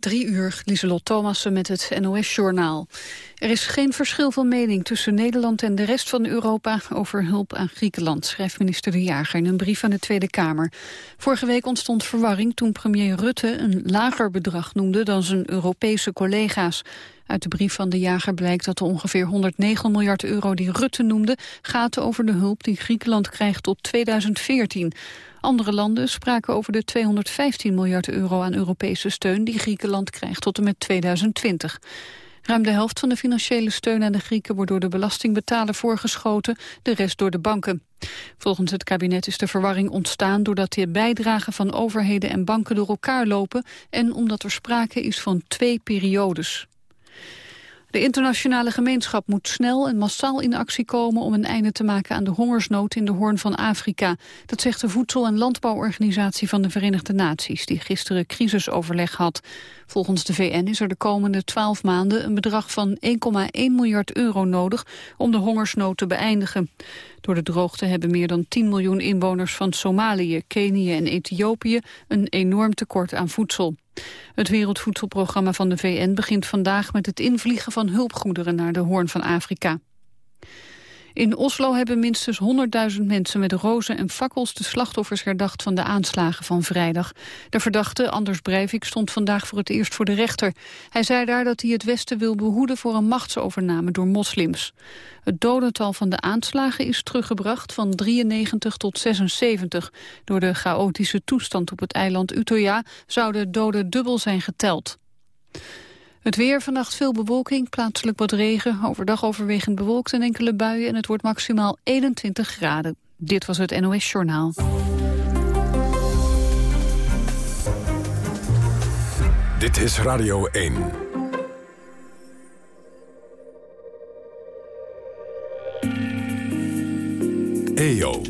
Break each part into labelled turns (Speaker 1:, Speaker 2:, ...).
Speaker 1: Drie uur, Lieselot Thomassen met het NOS-journaal. Er is geen verschil van mening tussen Nederland en de rest van Europa... over hulp aan Griekenland, schrijft minister De Jager in een brief aan de Tweede Kamer. Vorige week ontstond verwarring toen premier Rutte een lager bedrag noemde... dan zijn Europese collega's. Uit de brief van De Jager blijkt dat de ongeveer 109 miljard euro die Rutte noemde... gaat over de hulp die Griekenland krijgt tot 2014... Andere landen spraken over de 215 miljard euro aan Europese steun die Griekenland krijgt tot en met 2020. Ruim de helft van de financiële steun aan de Grieken wordt door de belastingbetaler voorgeschoten, de rest door de banken. Volgens het kabinet is de verwarring ontstaan doordat de bijdragen van overheden en banken door elkaar lopen en omdat er sprake is van twee periodes. De internationale gemeenschap moet snel en massaal in actie komen om een einde te maken aan de hongersnood in de Hoorn van Afrika. Dat zegt de Voedsel- en Landbouworganisatie van de Verenigde Naties, die gisteren crisisoverleg had. Volgens de VN is er de komende twaalf maanden een bedrag van 1,1 miljard euro nodig om de hongersnood te beëindigen. Door de droogte hebben meer dan 10 miljoen inwoners van Somalië, Kenië en Ethiopië een enorm tekort aan voedsel. Het Wereldvoedselprogramma van de VN begint vandaag met het invliegen van hulpgoederen naar de Hoorn van Afrika. In Oslo hebben minstens 100.000 mensen met rozen en fakkels de slachtoffers herdacht van de aanslagen van vrijdag. De verdachte, Anders Breivik, stond vandaag voor het eerst voor de rechter. Hij zei daar dat hij het Westen wil behoeden voor een machtsovername door moslims. Het dodental van de aanslagen is teruggebracht van 93 tot 76. Door de chaotische toestand op het eiland Utøya zouden doden dubbel zijn geteld. Het weer, vannacht veel bewolking, plaatselijk wat regen. Overdag overwegend bewolkt en enkele buien en het wordt maximaal 21 graden. Dit was het NOS Journaal.
Speaker 2: Dit is Radio 1. EO.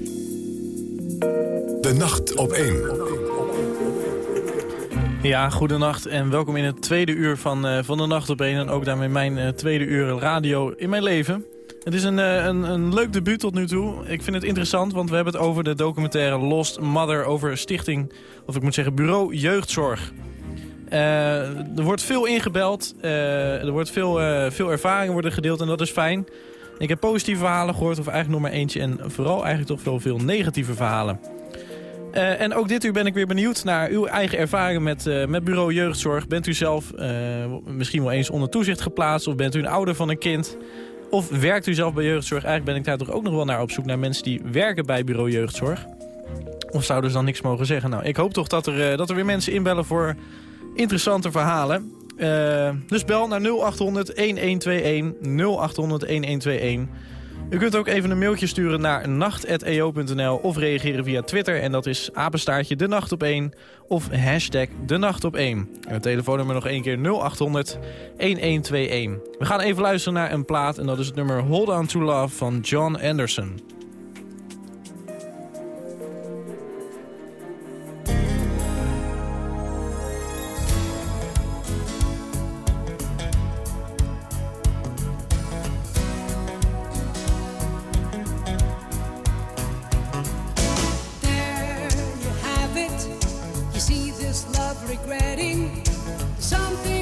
Speaker 2: De nacht op 1.
Speaker 3: Ja, goedenacht en welkom in het tweede uur van, uh, van de Nacht op 1. En ook daarmee mijn uh, tweede uur radio in mijn leven. Het is een, uh, een, een leuk debuut tot nu toe. Ik vind het interessant, want we hebben het over de documentaire Lost Mother... over stichting, of ik moet zeggen bureau jeugdzorg. er wordt veel ingebeld, er wordt veel, veel ervaringen worden gedeeld en dat is fijn. Ik heb positieve verhalen gehoord, of eigenlijk nog maar eentje... en vooral eigenlijk toch veel, veel negatieve verhalen. Uh, en ook dit uur ben ik weer benieuwd naar uw eigen ervaringen met, uh, met bureau jeugdzorg. Bent u zelf uh, misschien wel eens onder toezicht geplaatst of bent u een ouder van een kind? Of werkt u zelf bij jeugdzorg? Eigenlijk ben ik daar toch ook nog wel naar op zoek naar mensen die werken bij bureau jeugdzorg. Of zouden ze dan niks mogen zeggen? Nou, ik hoop toch dat er, dat er weer mensen inbellen voor interessante verhalen. dus bel naar 0800 1121 0800 1121. U kunt ook even een mailtje sturen naar nacht.eo.nl of reageren via Twitter. En dat is apenstaartje de nacht op 1 of hashtag de nacht op 1. En het telefoonnummer nog één keer 0800 1121. We gaan even luisteren naar een plaat en dat is het nummer Hold On To Love van John Anderson. regretting something.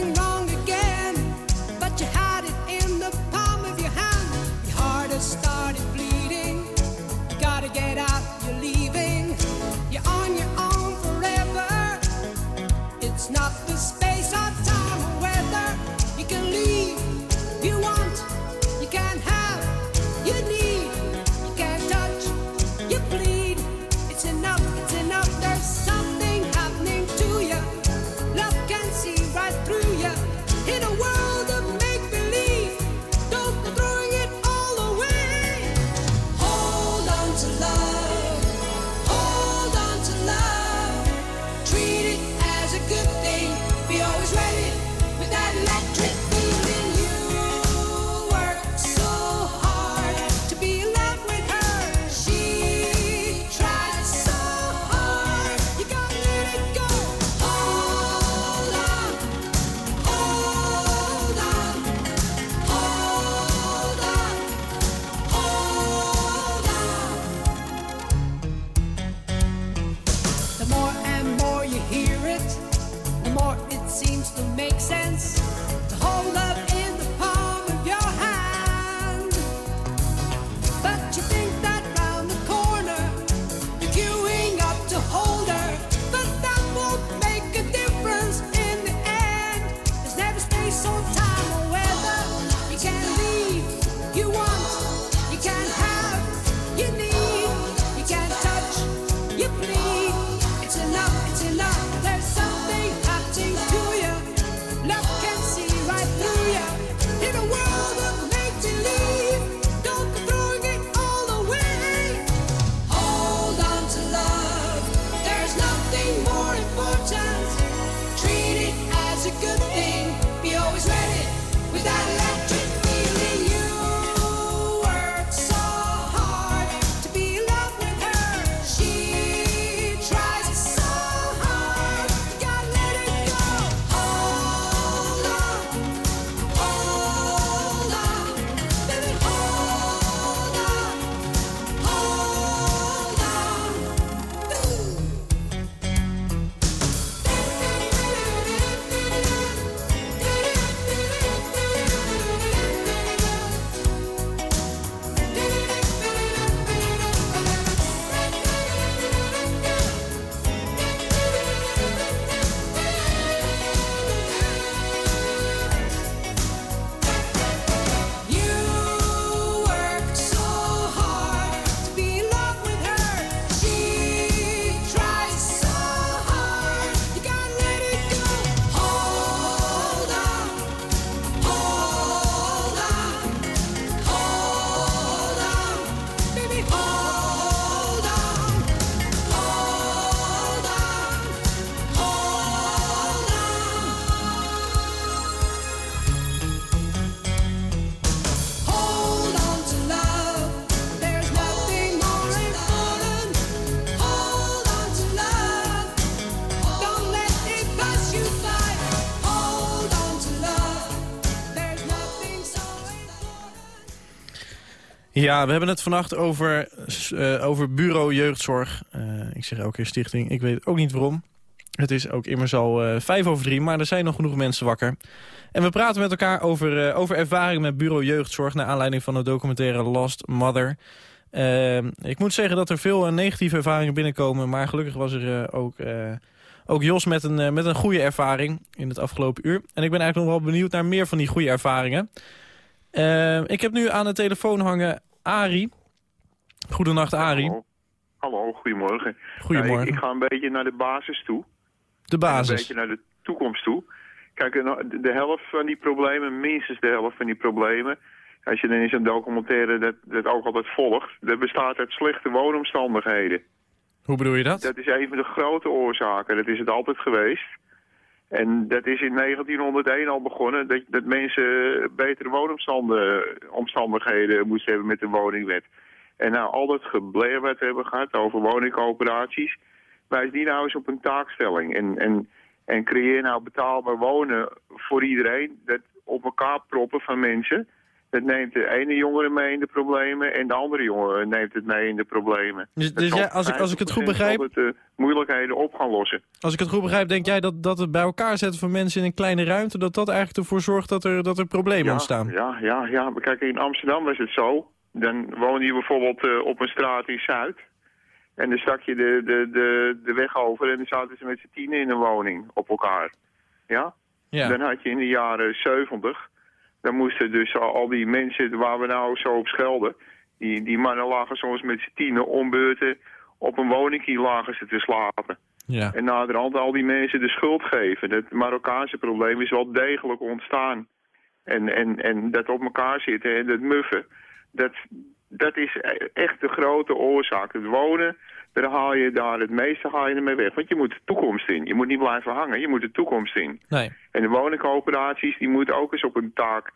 Speaker 3: Ja, we hebben het vannacht over, uh, over bureau jeugdzorg. Uh, ik zeg elke keer stichting, ik weet ook niet waarom. Het is ook immers al uh, vijf over drie, maar er zijn nog genoeg mensen wakker. En we praten met elkaar over, over ervaring met bureau jeugdzorg... naar aanleiding van de documentaire Lost Mother. ik moet zeggen dat er veel negatieve ervaringen binnenkomen... maar gelukkig was er ook, ook Jos met een, met een goede ervaring in het afgelopen uur. En ik ben eigenlijk nog wel benieuwd naar meer van die goede ervaringen... ik heb nu aan de telefoon hangen Ari. Goedenacht, Ari.
Speaker 4: Hallo, Hallo goedemorgen.
Speaker 3: Goedemorgen.
Speaker 4: ik, ik, ga een beetje naar de basis toe.
Speaker 3: De basis?
Speaker 4: een beetje naar de toekomst toe. Kijk, de helft van die problemen, minstens de helft van die problemen... als je dan in zo'n documentaire dat, dat ook altijd volgt... dat bestaat uit slechte woonomstandigheden.
Speaker 3: Hoe bedoel je dat?
Speaker 4: Dat is een van de grote oorzaken. Dat is het altijd geweest. En dat is in 1901 al begonnen, dat, dat mensen betere woonomstandigheden moesten hebben met de woningwet. En nou, al dat gebleer wat we hebben gehad over woningcoöperaties, wijs die nou eens op een taakstelling. En, en, en creëer nou betaalbaar wonen voor iedereen, dat op elkaar proppen van mensen... Het neemt de ene jongere mee in de problemen en de andere jongere neemt het mee in de problemen.
Speaker 3: Dus, dus ja, als, ik, als ik het goed begrijp...
Speaker 4: Dat de moeilijkheden op gaan lossen.
Speaker 3: Als ik het goed begrijp, denk jij dat, dat het bij elkaar zetten van mensen in een kleine ruimte... dat dat eigenlijk ervoor zorgt dat er, dat er problemen ontstaan?
Speaker 4: Ja, ja, ja. Maar kijk, in Amsterdam was het zo. Dan woon je bijvoorbeeld uh, op een straat in Zuid. En dan stak je de, de, de, de weg over en dan zaten ze met z'n tienen in een woning op elkaar. Ja? ja? Dan had je in de jaren 70 dan moesten dus al, die mensen waar we nou zo op schelden... die, die mannen lagen soms met z'n tienen ombeurten op een woningkie lagen ze te slapen. Ja. En naderhand al die mensen de schuld geven. Het Marokkaanse probleem is wel degelijk ontstaan. En, en, en dat op elkaar zitten en dat muffen, dat, dat is echt de grote oorzaak. Het wonen, daar haal je daar het meeste haal je ermee weg. Want je moet de toekomst in. Je moet niet blijven hangen, je moet de toekomst in.
Speaker 3: Nee.
Speaker 4: En de woningcoöperaties, die moeten ook eens op een taak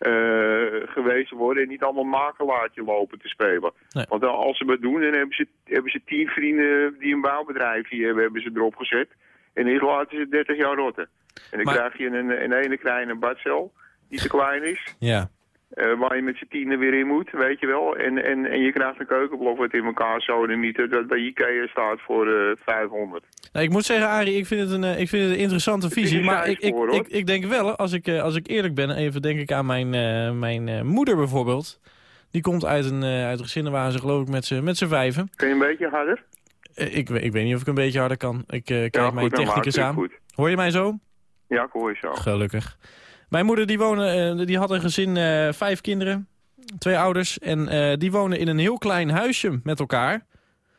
Speaker 4: uh, gewezen worden... en niet allemaal makelaartje lopen te spelen. Want als ze het doen, dan hebben ze, hebben ze tien vrienden die een bouwbedrijf hier hebben, hebben ze erop gezet. En eerst laten ze 30 jaar rotten. En dan krijg je een, een ene kleine badcel die te klein is.
Speaker 3: Ja.
Speaker 4: Eh, waar je met z'n tienen weer in moet, weet je wel. En, en, en je krijgt een keukenblok wat in elkaar zo en niet dat bij Ikea staat voor eh 500.
Speaker 3: Nou, ik moet zeggen, Arie, ik vind het een, eh, ik vind het een interessante
Speaker 4: is
Speaker 3: visie.
Speaker 4: een
Speaker 3: Maar ik, ik, ik, ik denk wel, als ik, als ik eerlijk ben, even denk ik aan mijn, mijn moeder bijvoorbeeld. Die komt uit een, uit een gezin waar ze geloof ik met z'n met vijven.
Speaker 4: Kun je een beetje harder?
Speaker 3: Ik, ik weet niet of ik een beetje harder kan. Ik kijk
Speaker 4: ja,
Speaker 3: mijn technicus aan.
Speaker 4: goed.
Speaker 3: Hoor je mij zo?
Speaker 4: Ja, ik hoor je zo.
Speaker 3: Gelukkig. Mijn moeder die, wonen, eh, die had een gezin, eh, vijf kinderen, twee ouders. En eh, die wonen in een heel klein huisje met elkaar.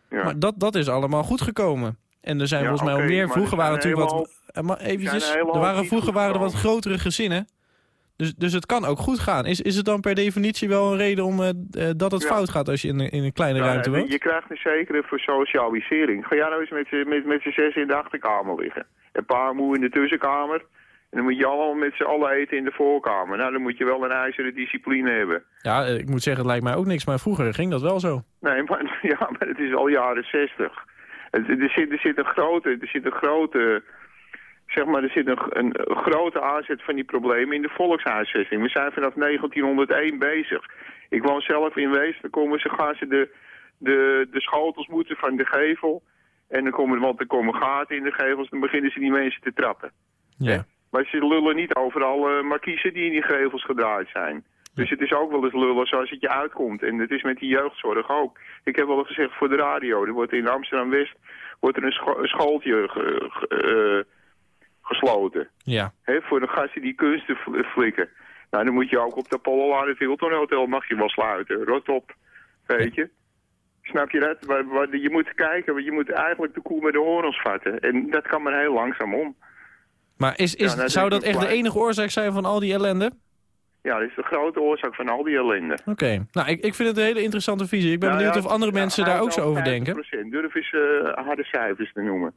Speaker 4: Ja.
Speaker 3: Maar dat, dat is allemaal goed gekomen. En er zijn
Speaker 4: Ja,
Speaker 3: volgens mij
Speaker 4: oké,
Speaker 3: al meer. Vroeger
Speaker 4: er
Speaker 3: waren natuurlijk
Speaker 4: een
Speaker 3: wat... Maar eventjes,
Speaker 4: een
Speaker 3: er waren, vroeger waren er wat grotere gezinnen. Dus, dus het kan ook goed gaan. Is, is het dan per definitie wel een reden om, dat het
Speaker 4: Ja.
Speaker 3: fout gaat als je in, een- in een kleine
Speaker 4: Ja,
Speaker 3: ruimte woont?
Speaker 4: Je krijgt een zekere versocialisering. Ga jij nou eens met z'n met, met z'n zes in de achterkamer liggen. En pa moe in de tussenkamer. En dan moet je allemaal met z'n allen eten in de voorkamer. Nou, dan moet je wel een ijzeren discipline hebben.
Speaker 3: Ja, eh, ik moet zeggen, het lijkt mij ook niks. Maar vroeger ging dat wel zo.
Speaker 4: Nee, maar, ja, maar het is al jaren zestig. Er zit, er zit een grote, er zit een grote, zeg maar, er zit een, een, grote aanzet van die problemen in de volkshuisvesting. We zijn vanaf 1901 bezig. Ik woon zelf in Wees, dan komen ze, gaan ze de, de, de schotels moeten van de gevel. En dan komen, want er komen gaten in de gevels, dan beginnen ze die mensen te trappen.
Speaker 3: Ja.
Speaker 4: Maar ze lullen niet overal eh markiezen die in die gevels gedraaid zijn. Dus het is ook wel eens lullen zoals het je uitkomt. En het is met die jeugdzorg ook. Ik heb wel eens gezegd voor de radio. Er wordt in Amsterdam-West wordt er een, scho- een schooltje ge- ge- eh, gesloten.
Speaker 3: Ja.
Speaker 4: Hè, voor de gasten die kunsten fl- flikken. Nou, dan moet je ook op de Apollo het Hilton Hotel mag je wel sluiten. Rot op. Weet je? Snap je dat? Je moet kijken, want je moet eigenlijk de koe met de horens vatten. En dat kan maar heel langzaam om.
Speaker 3: Maar is, is,
Speaker 4: Ja, nou,
Speaker 3: zou
Speaker 4: dat
Speaker 3: echt de enige oorzaak zijn van al die ellende?
Speaker 4: Ja, dat is de grote oorzaak van al die ellende.
Speaker 3: Oké. Nou, ik, ik vind het een hele interessante visie. Ik ben
Speaker 4: Nou
Speaker 3: benieuwd
Speaker 4: ja,
Speaker 3: of andere
Speaker 4: ja,
Speaker 3: mensen daar ook zo over denken.
Speaker 4: 50%. Durf eens eh, harde cijfers te noemen.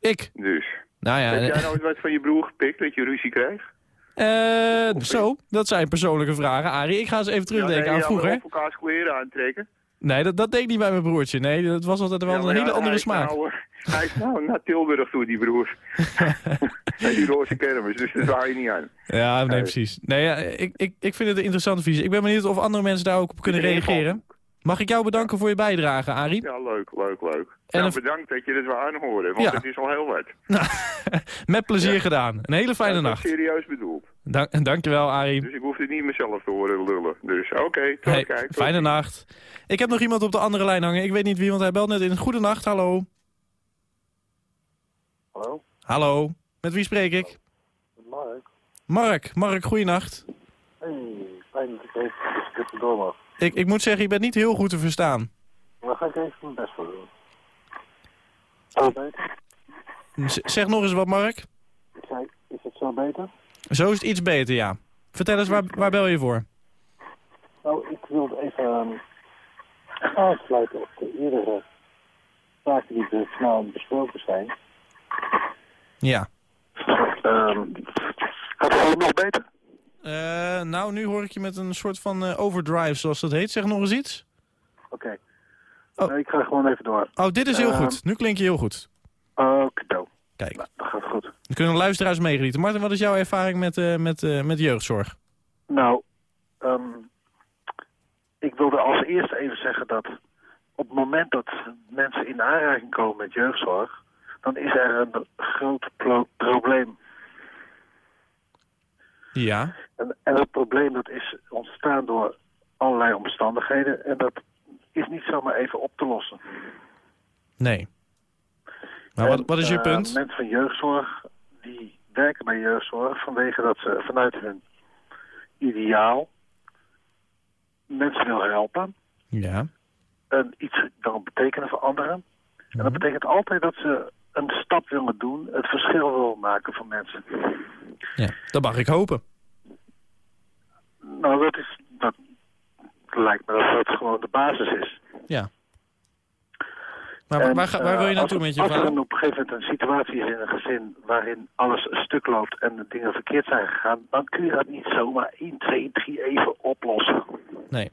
Speaker 3: Ik?
Speaker 4: Dus.
Speaker 3: Nou ja,
Speaker 4: Heb jij
Speaker 3: eh,
Speaker 4: nooit wat van je broer gepikt dat je ruzie kreeg?
Speaker 3: eh, zo, dat zijn persoonlijke vragen, Arie. Ik ga eens even terugdenken
Speaker 4: ja,
Speaker 3: aan vroeger.
Speaker 4: Elkaars kleren aantrekken.
Speaker 3: Nee, dat, dat deed ik niet bij mijn broertje. Nee, dat was altijd wel
Speaker 4: Ja,
Speaker 3: een hele
Speaker 4: ja,
Speaker 3: andere smaak.
Speaker 4: Nou, eh, hij is nou naar Tilburg toe, die broer. en die roze kermis, dus draai je niet aan.
Speaker 3: Ja, nee,
Speaker 4: Nee.
Speaker 3: precies. Nee, ja, ik, ik, ik vind het een interessante visie. Ik ben benieuwd of andere mensen daar ook op kunnen reageren. Mag ik jou bedanken voor je bijdrage, Arie?
Speaker 4: Ja, leuk, leuk, leuk.
Speaker 3: En
Speaker 4: nou, bedankt dat je dit wil aanhoren, want
Speaker 3: Ja.
Speaker 4: het is al heel wat.
Speaker 3: Met plezier gedaan. Een hele fijne nacht.
Speaker 4: serieus bedoeld.
Speaker 3: Dank, dankjewel, Arie.
Speaker 4: Dus ik hoef het niet mezelf te horen lullen. Dus oké, tot
Speaker 3: Hey,
Speaker 4: kijk. tot
Speaker 3: fijne nacht. Ik heb nog iemand op de andere lijn hangen. Ik weet niet wie, want hij belt net in. Goedenacht, hallo.
Speaker 5: Hallo,
Speaker 3: Hallo. Met wie spreek ik?
Speaker 5: Mark.
Speaker 3: Mark. Mark, goeienacht.
Speaker 5: Hey, fijn dat ik even dit door mag.
Speaker 3: Ik, ik moet zeggen, je bent niet heel goed te verstaan.
Speaker 5: Maar ga ik even mijn best voor doen. Zo beter?
Speaker 3: Z- zeg nog eens wat, Mark.
Speaker 5: Ik zei, is het zo beter?
Speaker 3: Zo is het iets beter, ja. Vertel eens, waar, waar bel je voor?
Speaker 5: Nou, ik wilde even ehm, aansluiten op de eerdere zaken die er snel besproken zijn.
Speaker 3: Ja.
Speaker 5: Ehm gaat het ook nog beter?
Speaker 3: Eh, nou, nu hoor ik je met een soort van eh, overdrive, zoals dat heet. Zeg nog eens iets.
Speaker 5: Oké.
Speaker 3: Oh.
Speaker 5: Ik ga gewoon even door.
Speaker 3: Oh, dit is heel
Speaker 5: Ehm.
Speaker 3: goed. Nu klink je heel goed.
Speaker 5: Oké, nou,
Speaker 3: Kijk,
Speaker 5: dat gaat goed.
Speaker 3: dan kunnen de luisteraars meegenieten. Martin, wat is jouw ervaring met, eh, met, met jeugdzorg?
Speaker 5: Nou, ehm, ik wilde als eerste even zeggen dat op het moment dat mensen in aanraking komen met jeugdzorg, dan is er een groot pro- probleem.
Speaker 3: Ja.
Speaker 5: En, en dat probleem dat is ontstaan door allerlei omstandigheden en dat is niet zomaar even op te lossen.
Speaker 3: Nee. Maar wat,
Speaker 5: En,
Speaker 3: wat is je
Speaker 5: eh,
Speaker 3: punt?
Speaker 5: mensen van jeugdzorg, die werken bij jeugdzorg vanwege dat ze vanuit hun ideaal mensen willen helpen.
Speaker 3: Ja.
Speaker 5: en iets willen betekenen voor anderen. En
Speaker 3: Mhm.
Speaker 5: dat betekent altijd dat ze een stap willen doen, het verschil willen maken voor mensen.
Speaker 3: ja. Dat mag ik hopen.
Speaker 5: Nou, dat is, dat lijkt me dat dat gewoon de basis is.
Speaker 3: Ja. Maar waar,
Speaker 5: En,
Speaker 3: waar, ga- waar
Speaker 5: eh,
Speaker 3: wil je naartoe
Speaker 5: als,
Speaker 3: met je
Speaker 5: Als er op een gegeven moment een situatie is in een gezin waarin alles stuk loopt en de dingen verkeerd zijn gegaan, dan kun je dat niet zomaar 1, 2, 3 even oplossen.
Speaker 3: Nee.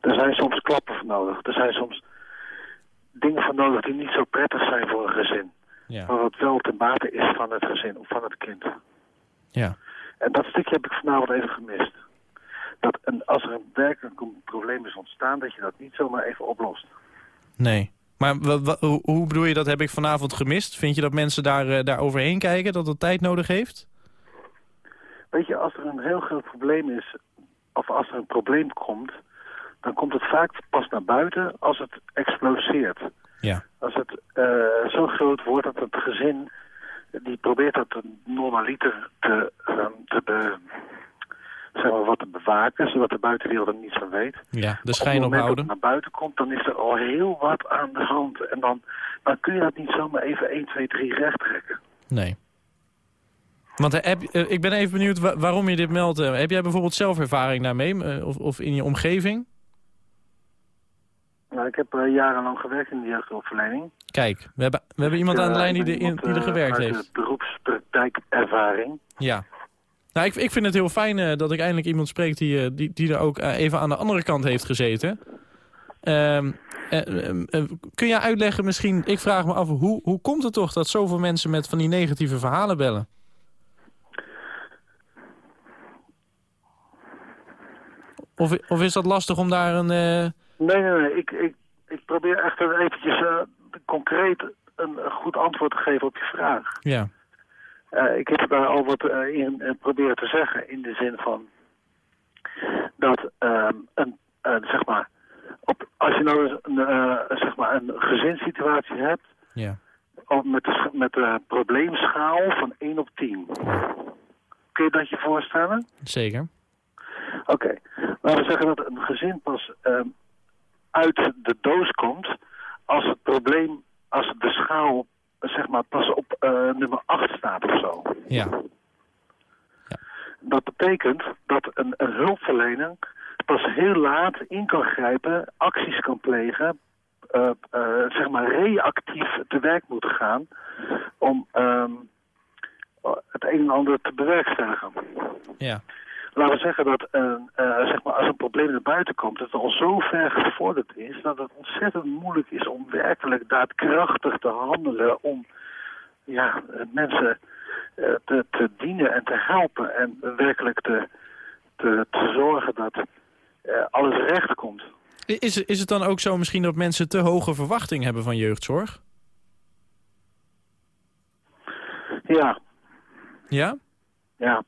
Speaker 5: Er zijn soms klappen voor nodig. Er zijn soms dingen voor nodig die niet zo prettig zijn voor een gezin.
Speaker 3: Ja.
Speaker 5: Maar wat wel ten bate is van het gezin of van het kind.
Speaker 3: Ja.
Speaker 5: En dat stukje heb ik vanavond even gemist. dat een, als er een werkelijk een probleem is ontstaan, dat je dat niet zomaar even oplost.
Speaker 3: Nee. Maar hoe bedoel je dat heb ik vanavond gemist? Vind je dat mensen daar, uh, daar overheen kijken, dat het tijd nodig heeft?
Speaker 5: Weet je, als er een heel groot probleem is, of als er een probleem komt, dan komt het vaak pas naar buiten als het exploseert.
Speaker 3: Ja.
Speaker 5: Als het uh, zo groot wordt dat het gezin, die probeert dat normaliter te, um, te, be, zeg maar, wat te bewaken, zodat de buitenwereld er niets van weet.
Speaker 3: Ja, de schijn ophouden. Op het
Speaker 5: naar buiten komt, dan is er al heel wat aan de hand. En dan, dan kun je dat niet zomaar even 1, 2, 3 recht trekken.
Speaker 3: Nee. Want eh, heb, uh, ik ben even benieuwd waarom je dit meldt. Heb jij bijvoorbeeld zelf ervaring daarmee? of, of in je omgeving?
Speaker 5: Nou, ik heb jarenlang gewerkt in de jeugdhulpverlening.
Speaker 3: Kijk, we hebben, we hebben iemand aan de lijn die, de, in, die er gewerkt heeft.
Speaker 5: beroepspraktijkervaring.
Speaker 3: Ja. Nou, ik, ik vind het heel fijn dat ik eindelijk iemand spreek die, die, die er ook even aan de andere kant heeft gezeten. Ehm, kun jij uitleggen misschien, ik vraag me af, hoe, hoe komt het toch dat zoveel mensen met van die negatieve verhalen bellen? Of, of is dat lastig om daar een...
Speaker 5: Nee, nee, nee. Ik, ik, ik probeer echt eventjes uh, concreet een, goed antwoord te geven op je vraag.
Speaker 3: Ja.
Speaker 5: Uh, ik heb daar al wat in proberen te zeggen in de zin van dat ehm, een, zeg maar, op, als je nou een, zeg maar een gezinssituatie hebt,
Speaker 3: ja.
Speaker 5: met, de, met de probleemschaal van 1 op 10. Kun je dat je voorstellen?
Speaker 3: Zeker.
Speaker 5: Oké, okay. laten we zeggen dat een gezin pas uh, uit de doos komt als het probleem, als de schaal zeg maar pas op uh, nummer 8 staat of zo.
Speaker 3: Ja.
Speaker 5: ja. Dat betekent dat een, een hulpverlener pas heel laat in kan grijpen, acties kan plegen, uh, zeg maar reactief te werk moet gaan om um, het een en ander te bewerkstelligen.
Speaker 3: Ja
Speaker 5: laten we zeggen dat uh, uh, zeg maar als een probleem naar buiten komt, dat het al zo ver gevorderd is, dat het ontzettend moeilijk is om werkelijk daadkrachtig te handelen, om ja, mensen uh, te, te, dienen en te helpen en werkelijk te, te, te zorgen dat alles recht komt.
Speaker 3: Is, is het dan ook zo misschien dat mensen te hoge verwachting hebben van jeugdzorg?
Speaker 5: Ja.
Speaker 3: Ja?
Speaker 5: Ja.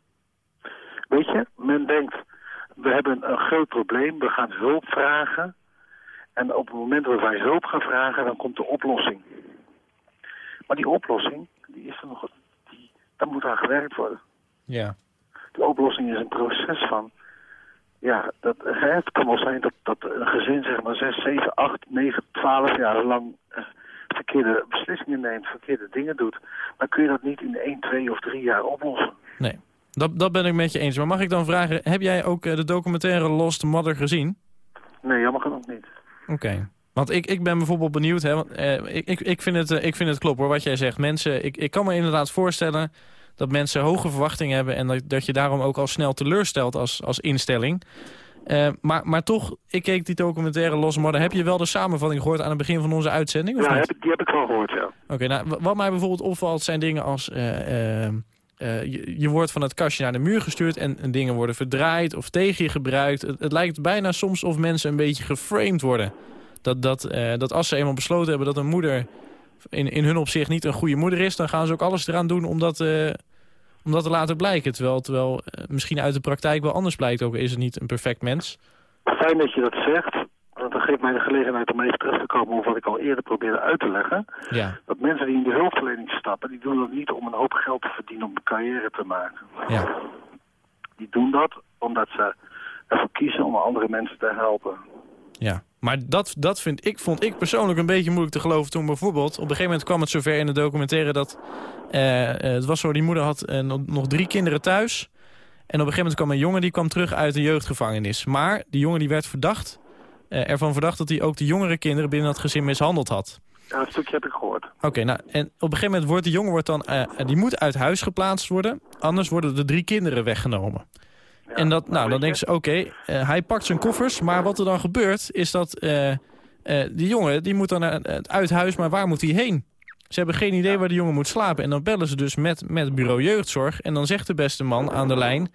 Speaker 5: Weet je, men denkt, we hebben een groot probleem, we gaan hulp vragen. En op het moment dat wij hulp gaan vragen, dan komt de oplossing. Maar die oplossing, die is er nog, die, daar moet aan gewerkt worden.
Speaker 3: Ja.
Speaker 5: De oplossing is een proces van, ja, dat, het kan wel zijn dat, dat een gezin zeg maar 6, 7, 8, 9, 12 jaar lang eh, verkeerde beslissingen neemt, verkeerde dingen doet. Dan kun je dat niet in 1, 2 of 3 jaar oplossen.
Speaker 3: Nee. Dat, dat ben ik met je eens. Maar mag ik dan vragen, heb jij ook eh, de documentaire Lost Mother gezien?
Speaker 5: Nee, jammer genoeg niet.
Speaker 3: Oké. Want ik, ik ben bijvoorbeeld benieuwd, hè, uh, ik, ik, ik, vind het, uh, ik vind het klopt hoor, wat jij zegt. Mensen, ik, ik kan me inderdaad voorstellen dat mensen hoge verwachtingen hebben... en dat, dat je daarom ook al snel teleurstelt als, als instelling. Uh, maar, maar toch, ik keek die documentaire Lost Mother. Heb je wel de samenvatting gehoord aan het begin van onze uitzending? Of
Speaker 5: ja,
Speaker 3: niet?
Speaker 5: Die heb ik wel gehoord, ja.
Speaker 3: Oké, nou, wat mij bijvoorbeeld opvalt zijn dingen als... Uh, je, je, wordt van het kastje naar de muur gestuurd en, en dingen worden verdraaid of tegen je gebruikt. Het, lijkt bijna soms of mensen een beetje geframed worden. Dat, dat, uh, dat als ze eenmaal besloten hebben dat een moeder in, in hun opzicht niet een goede moeder is... dan gaan ze ook alles eraan doen om dat, uh, om dat te laten blijken. Terwijl, terwijl misschien uit de praktijk wel anders blijkt ook, is het niet een perfect mens.
Speaker 5: Fijn dat je dat zegt. Dat geeft mij de gelegenheid om even terug te komen op wat ik al eerder probeerde uit te leggen.
Speaker 3: Ja.
Speaker 5: Dat mensen die in de hulpverlening stappen, die doen dat niet om een hoop geld te verdienen om een carrière te maken.
Speaker 3: Ja.
Speaker 5: Die doen dat omdat ze ervoor kiezen om andere mensen te helpen.
Speaker 3: Ja, maar dat, dat vind ik, vond ik persoonlijk een beetje moeilijk te geloven toen bijvoorbeeld... op een gegeven moment kwam het zover in de documentaire dat... Uh, het was zo, die moeder had uh, nog drie kinderen thuis... En op een gegeven moment kwam een jongen die kwam terug uit de jeugdgevangenis. Maar die jongen die werd verdacht ervan verdacht dat hij ook de jongere kinderen binnen dat gezin mishandeld had.
Speaker 5: Ja, een stukje heb ik gehoord.
Speaker 3: Oké, nou, en op een gegeven moment wordt die jongen wordt dan, uh, die moet uit huis geplaatst worden. Anders worden de drie kinderen weggenomen. Ja, en dat, nou, dan denken ze, oké, okay, uh, hij pakt zijn koffers. Maar wat er dan gebeurt, is dat die jongen, die moet dan uit huis, maar waar moet hij heen? Ze hebben geen idee waar die jongen moet slapen. En dan bellen ze dus met, met bureau jeugdzorg. En dan zegt de beste man aan de lijn...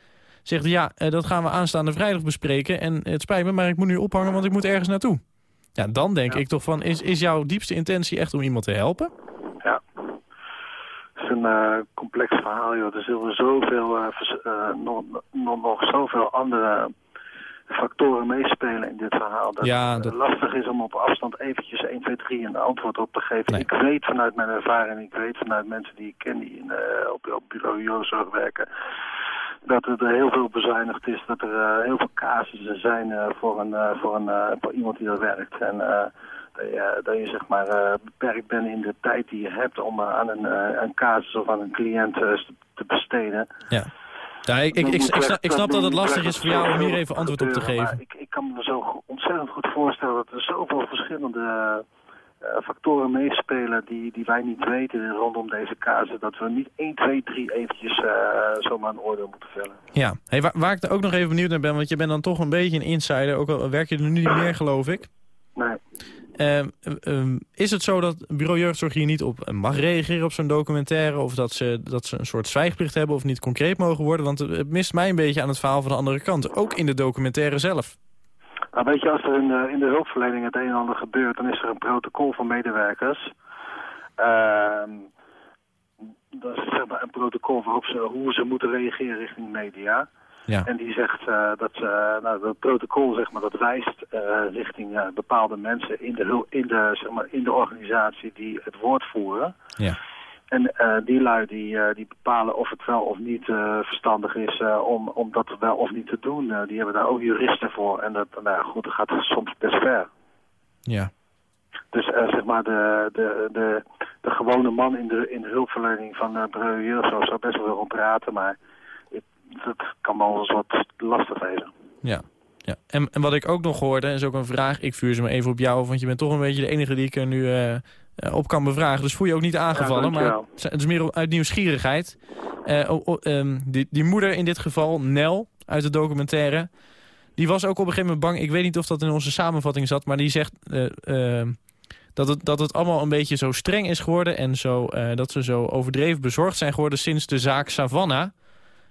Speaker 3: zegt ja, eh, dat gaan we aanstaande vrijdag bespreken. En het spijt me, maar ik moet nu ophangen, want ik moet ergens naartoe. Ja, dan denk ik toch van, is, is jouw diepste intentie echt om iemand te helpen?
Speaker 5: Ja. Het is een uh, complex verhaal, joh. Er zullen zoveel, uh, nog, nog, nog zoveel andere factoren meespelen in dit verhaal. Dat
Speaker 3: ja,
Speaker 5: het lastig is om op afstand eventjes 1, 2, 3 een antwoord op te geven.
Speaker 3: Nee.
Speaker 5: Ik weet vanuit mijn ervaring, ik weet vanuit mensen die ik ken die in, uh, op, op bureau jeugdzorg werken, dat er heel veel bezuinigd is, dat er uh, heel veel casussen zijn uh, voor, een, voor, een, voor iemand die er werkt. En dat je, dat je zeg maar beperkt bent in de tijd die je hebt om aan een, een casus of aan een cliënt te besteden.
Speaker 3: Ja. Ja, ik, ik, ik, ik, snap, ik snap dat het lastig is voor jou om hier even antwoord op te geven.
Speaker 5: Ik, ik kan me zo ontzettend goed voorstellen dat er zoveel verschillende factoren meespelen die, die wij niet weten rondom deze casus. Dat we niet 1, 2, 3 eventjes uh, zomaar een oordeel moeten vellen.
Speaker 3: Ja, hey, waar, waar ik er ook nog even benieuwd naar ben, want je bent dan toch een beetje een insider. Ook al werk je er nu niet meer, geloof ik.
Speaker 5: Nee.
Speaker 3: Uh, um, is het zo dat bureau jeugdzorg hier niet op mag reageren op zo'n documentaire... of dat ze, dat ze een soort zwijgplicht hebben of niet concreet mogen worden? Want het mist mij een beetje aan het verhaal van de andere kant. Ook in de documentaire zelf.
Speaker 5: Nou, weet je, als er in de, in de hulpverlening het een en ander gebeurt... dan is er een protocol van medewerkers... Uh, dat is zeg maar een protocol waarop ze, hoe ze moeten reageren richting media...
Speaker 3: Ja.
Speaker 5: En die zegt uh, dat uh, nou, het protocol zeg maar, dat wijst uh, richting bepaalde mensen in de, in, de, zeg maar, in de organisatie die het woord voeren.
Speaker 3: Ja.
Speaker 5: En die lui die, die bepalen of het wel of niet verstandig is om, om dat wel of niet te doen. die hebben daar ook juristen voor. En dat, nou goed, dat gaat soms best ver.
Speaker 3: Ja.
Speaker 5: Dus zeg maar de, de, de, de gewone man in de, in de hulpverlening van uh, Breu zou best wel om praten, maar dat kan wel eens wat lastig wezen.
Speaker 3: Ja. ja. En, en wat ik ook nog hoorde, is ook een vraag. Ik vuur ze maar even op jou, want je bent toch een beetje de enige die ik er nu op kan bevragen. Dus voel je ook niet aangevallen.
Speaker 5: Ja,
Speaker 3: maar het is meer uit nieuwsgierigheid. Uh, oh, oh, um, die, die moeder in dit geval, Nel, uit de documentaire... die was ook op een gegeven moment bang. Ik weet niet of dat in onze samenvatting zat, maar die zegt... Uh, dat het, dat het allemaal een beetje zo streng is geworden... en zo, dat ze zo overdreven bezorgd zijn geworden sinds de zaak Savannah...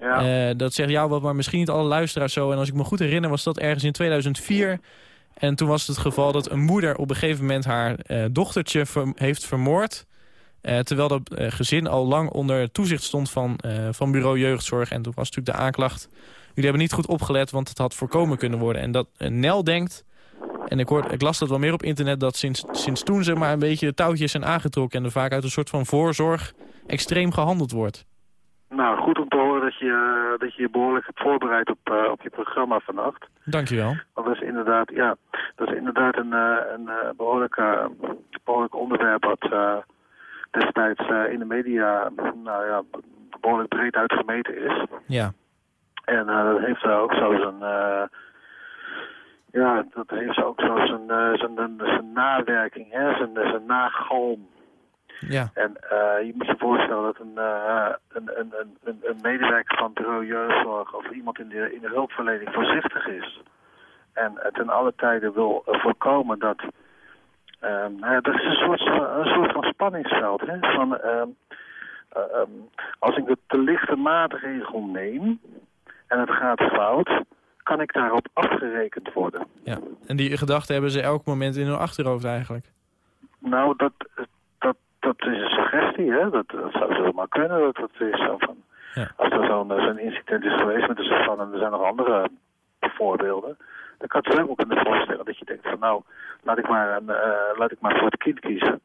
Speaker 5: Ja.
Speaker 3: Uh, dat zegt jou wat, maar misschien niet alle luisteraars zo. En als ik me goed herinner was dat ergens in 2004. En toen was het het geval dat een moeder op een gegeven moment haar uh, dochtertje heeft vermoord. Uh, terwijl dat gezin al lang onder toezicht stond van, van bureau jeugdzorg. En toen was natuurlijk de aanklacht. Jullie hebben niet goed opgelet, want het had voorkomen kunnen worden. En dat Nel denkt, en ik, hoor, ik las dat wel meer op internet... dat sinds, sinds toen zeg maar, een beetje de touwtjes zijn aangetrokken... en er vaak uit een soort van voorzorg extreem gehandeld wordt.
Speaker 5: Nou, goed om te horen dat je dat je, je behoorlijk hebt voorbereid op, uh, op je programma vannacht.
Speaker 3: Dankjewel.
Speaker 5: Want dat is inderdaad, ja, dat is inderdaad een, uh, een uh, behoorlijk, behoorlijk onderwerp wat destijds in de media nou ja, behoorlijk breed uitgemeten is.
Speaker 3: Ja.
Speaker 5: En dat heeft ook zo zijn, ja, dat heeft ook zo zijn, zijn, zijn nawerking, hè, zijn, zijn nagalm.
Speaker 3: Ja.
Speaker 5: En uh, je moet je voorstellen dat een, uh, een, een, een, een medewerker van bureau jeugdzorg of iemand in de, in de hulpverlening voorzichtig is. En ten alle tijden wil voorkomen dat... nou dat is een soort, een soort van spanningsveld. Hè? Van, um, als ik de te lichte maatregel neem en het gaat fout, kan ik daarop afgerekend worden.
Speaker 3: Ja. En die gedachten hebben ze elk moment in hun achterhoofd eigenlijk?
Speaker 5: Nou, dat, dat is een suggestie, hè? Dat, dat zou zomaar kunnen. Dat, dat is zo van,
Speaker 3: ja.
Speaker 5: Als er zo'n zo incident is geweest met de Savannah en er zijn nog andere voorbeelden, dan kan het zo ook kunnen voorstellen dat je denkt van nou, laat ik maar, een, uh, laat ik maar voor het kind kiezen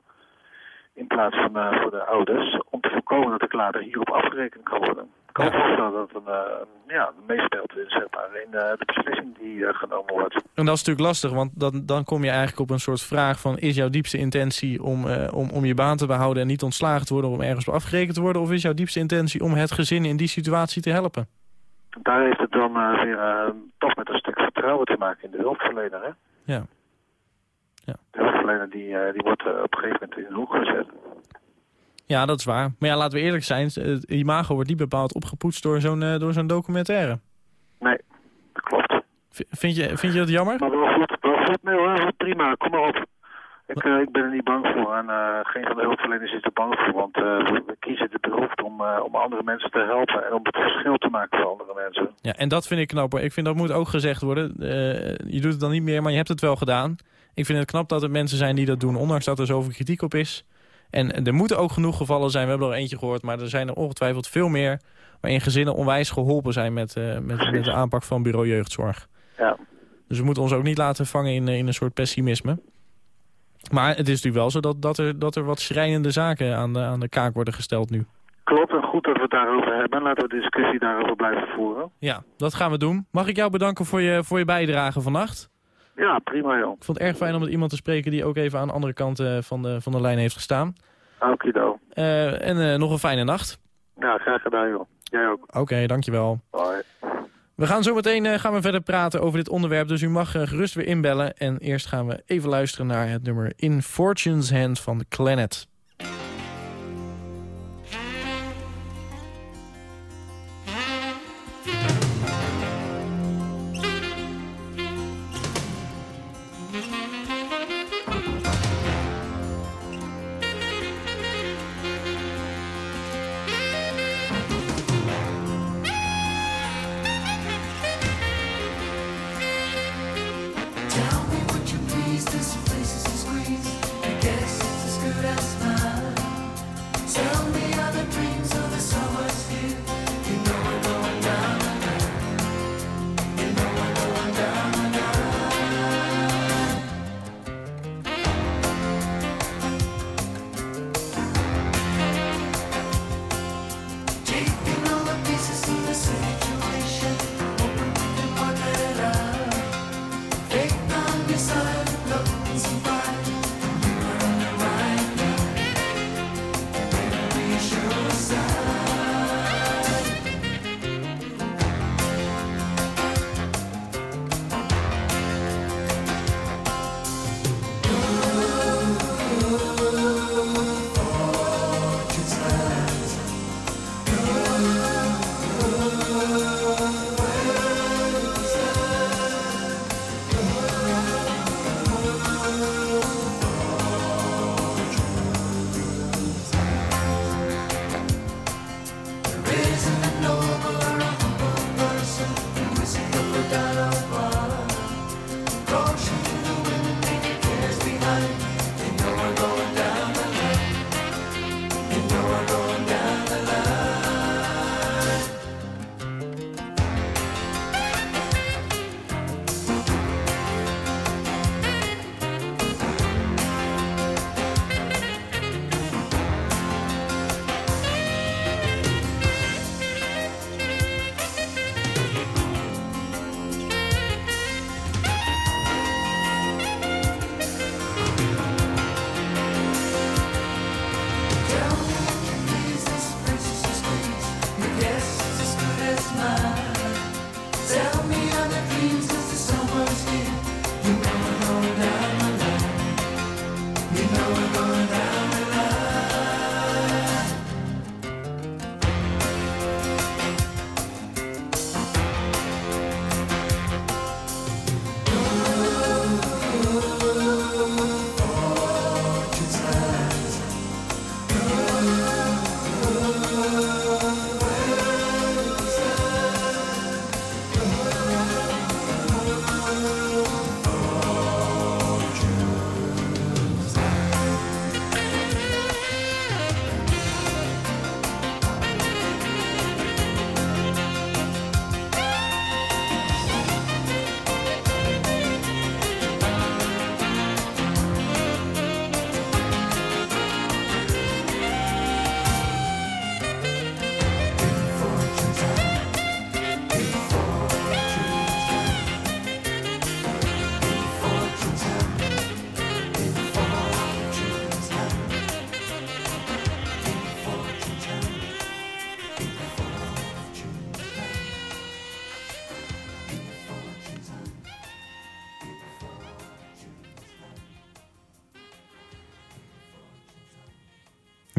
Speaker 5: in plaats van uh, voor de ouders, om te voorkomen dat ik later hierop afgerekend kan worden. Ik kan voorstellen dat het uh, ja, meespeelt zeg maar, in uh, de beslissing die uh, genomen wordt.
Speaker 3: En dat is natuurlijk lastig, want dan, dan kom je eigenlijk op een soort vraag van... is jouw diepste intentie om, om, om je baan te behouden en niet ontslagen te worden... om ergens op afgerekend te worden? Of is jouw diepste intentie om het gezin in die situatie te helpen?
Speaker 5: Daar heeft het dan weer toch met een stuk vertrouwen te maken in de hulpverlener, hè?
Speaker 3: Ja. ja.
Speaker 5: De hulpverlener die, die wordt op een gegeven moment in de hoek gezet.
Speaker 3: Ja, dat is waar. Maar ja, laten we eerlijk zijn. Het imago wordt niet bepaald opgepoetst door zo'n uh, door zo'n documentaire.
Speaker 5: Nee, dat klopt.
Speaker 3: V vind, je, vind je dat jammer?
Speaker 5: Maar wel goed, wel goed nee hoor, prima, kom maar op. Ik, uh, ik ben er niet bang voor en uh, geen van de hulpverleners is er bang voor. Want uh, we, kiezen de beroep om, om andere mensen te helpen en om het verschil te maken voor andere mensen.
Speaker 6: Ja, en dat vind ik knap. Ik vind dat moet ook gezegd worden. je doet het dan niet meer, maar je hebt het wel gedaan. Ik vind het knap dat er mensen zijn die dat doen, ondanks dat er zoveel kritiek op is. En er moeten ook genoeg gevallen zijn. We hebben er eentje gehoord, maar er zijn er ongetwijfeld veel meer... waarin gezinnen onwijs geholpen zijn met, met, met de aanpak van bureau jeugdzorg.
Speaker 5: Ja.
Speaker 6: Dus we moeten ons ook niet laten vangen in, in een soort pessimisme. Maar het is natuurlijk wel zo dat, dat, er, dat er wat schrijnende zaken aan de, aan de kaak worden gesteld nu.
Speaker 5: Klopt, en goed dat we het daarover hebben. Laten we de discussie daarover blijven voeren.
Speaker 6: Ja, dat gaan we doen. Mag ik jou bedanken voor je, voor je bijdrage vannacht?
Speaker 5: Ja, prima joh.
Speaker 6: Ik vond het erg fijn om met iemand te spreken die ook even aan de andere kant uh, van, de, van de lijn heeft gestaan.
Speaker 5: Okido.
Speaker 6: Uh, en uh, nog een fijne nacht.
Speaker 5: Ja, graag gedaan joh. Jij ook.
Speaker 6: Oké, okay, dankjewel.
Speaker 5: Hoi.
Speaker 6: We gaan zo meteen uh, gaan we verder praten over dit onderwerp, dus u mag uh, gerust weer inbellen. En eerst gaan we even luisteren naar het nummer In Fortune's Hand van The Clanet.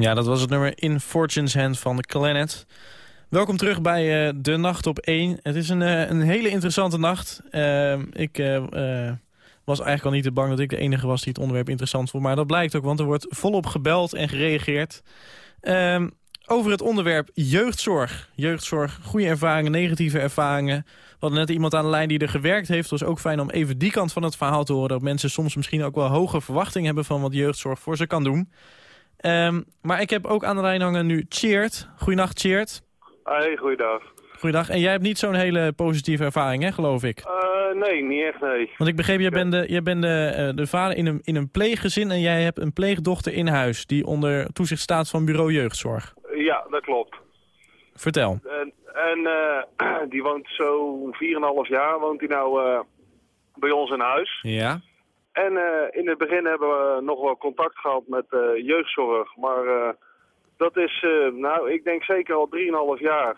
Speaker 6: Ja, dat was het nummer In Fortune's Hand van The Planet. Welkom terug bij uh, De Nacht op 1. Het is een, uh, een hele interessante nacht. Uh, ik
Speaker 3: was eigenlijk al niet te bang dat ik de enige was die het onderwerp interessant vond. Maar dat blijkt ook, want er wordt volop gebeld en gereageerd. Ehm, over het onderwerp jeugdzorg. Jeugdzorg, goede ervaringen, negatieve ervaringen. We hadden net iemand aan de lijn die er gewerkt heeft. Het was ook fijn om even die kant van het verhaal te horen. Dat mensen soms misschien ook wel hoge verwachtingen hebben van wat jeugdzorg voor ze kan doen. Ehm, maar ik heb ook aan de lijn hangen nu Cheert. Goedenacht Cheert.
Speaker 7: Hey, goeiedag.
Speaker 3: Goeiedag. En jij hebt niet zo'n hele positieve ervaring, hè, geloof ik?
Speaker 7: Uh, nee, niet echt, nee.
Speaker 3: Want ik begreep, jij bent de, jij bent de, uh, de vader in een, in een pleeggezin... en jij hebt een pleegdochter in huis... die onder toezicht staat van bureau jeugdzorg.
Speaker 7: Ja, dat klopt.
Speaker 3: Vertel.
Speaker 7: En, en uh, die woont zo'n 4,5 jaar, woont hij nou bij ons in huis.
Speaker 3: Ja.
Speaker 7: En in het begin hebben we nog wel contact gehad met jeugdzorg. Maar dat is, nou, ik denk zeker al 3,5 jaar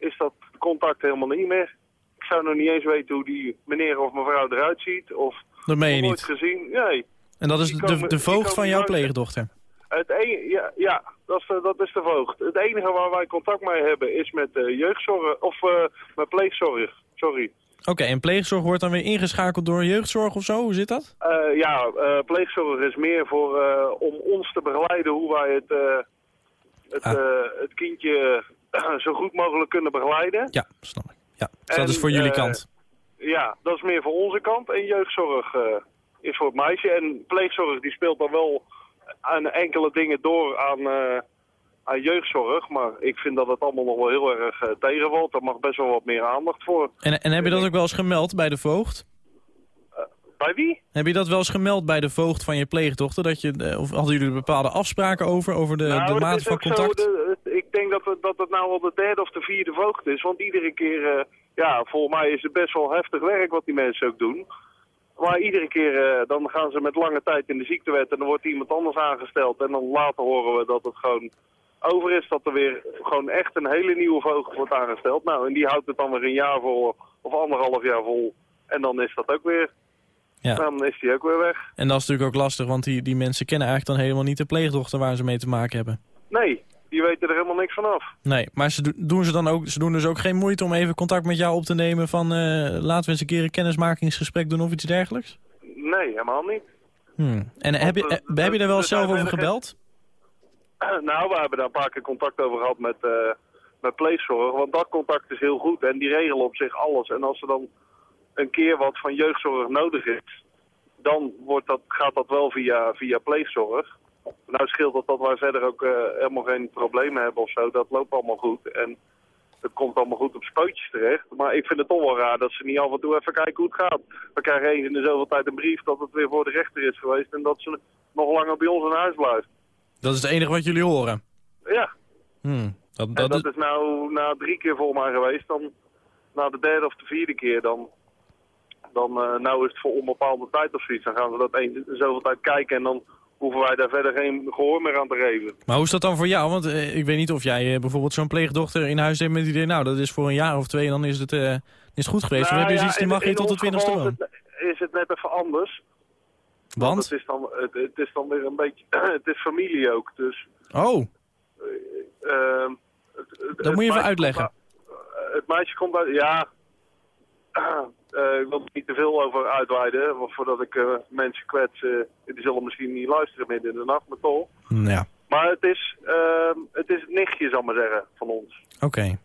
Speaker 7: is dat contact helemaal niet meer. Ik zou nog niet eens weten hoe die meneer of mevrouw eruit ziet. Of
Speaker 3: dat meen je
Speaker 7: nooit
Speaker 3: niet.
Speaker 7: gezien. Nee.
Speaker 3: En dat is de, de voogd van jouw pleegdochter?
Speaker 7: Het een, ja, ja dat, is de, dat is de voogd. Het enige waar wij contact mee hebben is met uh, jeugdzorg, of uh, met pleegzorg. Sorry.
Speaker 3: Oké, okay, en pleegzorg wordt dan weer ingeschakeld door jeugdzorg of zo? Hoe zit dat?
Speaker 7: Uh, ja, pleegzorg is meer voor, om ons te begeleiden hoe wij het, het, ah. het kindje zo goed mogelijk kunnen begeleiden.
Speaker 3: Ja, snap ik. Ja, dus dat is voor jullie kant.
Speaker 7: Ja, dat is meer voor onze kant. En jeugdzorg is voor het meisje. En pleegzorg die speelt dan wel aan enkele dingen door aan, aan jeugdzorg. Maar ik vind dat het allemaal nog wel heel erg uh, tegenvalt. Daar mag best wel wat meer aandacht voor.
Speaker 3: En, en heb je dat ook wel eens gemeld bij de voogd?
Speaker 7: Uh, bij wie?
Speaker 3: Heb je dat wel eens gemeld bij de voogd van je pleegdochter? Dat je, of hadden jullie bepaalde afspraken over, over de,
Speaker 7: nou,
Speaker 3: de mate van contact?
Speaker 7: Zo, de, ik denk dat, we, dat het nou al de derde of de vierde voogd is. Want iedere keer, ja, volgens mij is het best wel heftig werk wat die mensen ook doen. Maar iedere keer uh, dan gaan ze met lange tijd in de ziektewet en dan wordt iemand anders aangesteld. En dan later horen we dat het gewoon over is, dat er weer gewoon echt een hele nieuwe voogd wordt aangesteld. Nou, en die houdt het dan weer een jaar vol of anderhalf jaar vol. En dan is dat ook weer, ja. dan is die ook weer weg.
Speaker 3: En dat is natuurlijk ook lastig, want die, die mensen kennen eigenlijk dan helemaal niet de pleegdochter waar ze mee te maken hebben.
Speaker 7: Nee, die weten er helemaal niks van af.
Speaker 3: Nee, maar ze doen, ze dan ook, ze doen dus ook geen moeite om even contact met jou op te nemen van... Uh, laten we eens een keer een kennismakingsgesprek doen of iets dergelijks?
Speaker 7: Nee, helemaal niet.
Speaker 3: Hmm. En heb je, heb, heb je daar wel zelf over gebeld?
Speaker 7: Nou, we hebben daar een paar keer contact over gehad met, uh, met pleegzorg. Want dat contact is heel goed en die regelen op zich alles. En als er dan een keer wat van jeugdzorg nodig is... dan wordt dat, gaat dat wel via, via pleegzorg. Nou scheelt het dat wij verder ook uh, helemaal geen problemen hebben of zo. Dat loopt allemaal goed. En het komt allemaal goed op spootjes terecht. Maar ik vind het toch wel raar dat ze niet af en toe even kijken hoe het gaat. We krijgen eens in de zoveel tijd een brief dat het weer voor de rechter is geweest. En dat ze nog langer bij ons in huis blijft.
Speaker 3: Dat is het enige wat jullie horen?
Speaker 7: Ja.
Speaker 3: Hmm,
Speaker 7: dat, dat, dat is... is nou na drie keer voor mij geweest. Dan na de derde of de vierde keer dan... Dan uh, nou is het voor onbepaalde tijd of zoiets. Dan gaan we dat eens zoveel tijd kijken en dan hoeven wij daar verder geen gehoor meer aan te geven.
Speaker 3: Maar hoe is dat dan voor jou? Want uh, ik weet niet of jij uh, bijvoorbeeld zo'n pleegdochter in huis hebt met het idee... nou, dat is voor een jaar of twee en dan is het, is het goed geweest. Nou, of heb je ja, iets die mag je tot de twintigste wonen?
Speaker 7: Is het net even anders.
Speaker 3: Want?
Speaker 7: Want het, is dan, het, het, is dan weer een beetje... het is familie ook, dus...
Speaker 3: Oh.
Speaker 7: Ehm,
Speaker 3: dat moet je even uitleggen.
Speaker 7: het meisje komt uit... Ja, uh, ik wil er niet te veel over uitweiden, voordat ik uh, mensen kwets. Die zullen misschien niet luisteren midden in de nacht, maar toch.
Speaker 3: Ja.
Speaker 7: Maar het is, ehm, het is het nichtje, zal ik maar zeggen, van ons.
Speaker 3: Oké. Okay.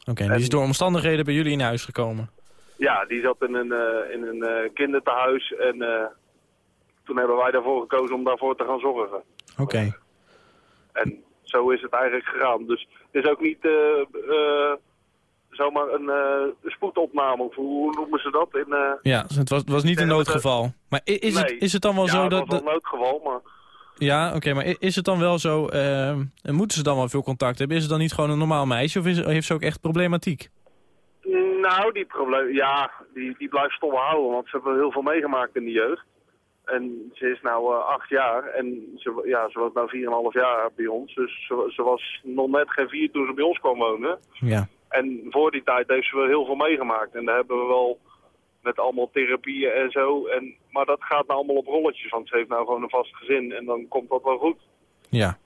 Speaker 3: Oké, okay, die is door omstandigheden bij jullie in huis gekomen?
Speaker 7: Ja, die zat in een, in een kinderthuis en toen hebben wij daarvoor gekozen om daarvoor te gaan zorgen.
Speaker 3: Oké. Okay.
Speaker 7: En zo is het eigenlijk gegaan. Dus het is ook niet zomaar een uh, spoedopname, of hoe noemen ze dat? In,
Speaker 3: ja, het was, was niet een noodgeval. Maar is, het, is het dan wel
Speaker 7: ja,
Speaker 3: zo
Speaker 7: dat...
Speaker 3: dat...
Speaker 7: het was een noodgeval, maar...
Speaker 3: Ja, oké, okay, maar is het dan wel zo... Uh, moeten ze dan wel veel contact hebben? Is het dan niet gewoon een normaal meisje? Of is, heeft ze ook echt problematiek?
Speaker 7: Nou, die probleem... Ja, die, die blijft stom houden, want ze hebben heel veel meegemaakt in de jeugd. En ze is nou uh, acht jaar en ze, ja, ze was nou 4,5 jaar bij ons. Dus ze, ze was nog net geen vier toen ze bij ons kwam wonen.
Speaker 3: Ja.
Speaker 7: En voor die tijd heeft ze wel heel veel meegemaakt. En daar hebben we wel met allemaal therapieën en zo. En, maar dat gaat nou allemaal op rolletjes, want ze heeft nou gewoon een vast gezin. En dan komt dat wel goed.
Speaker 3: Ja.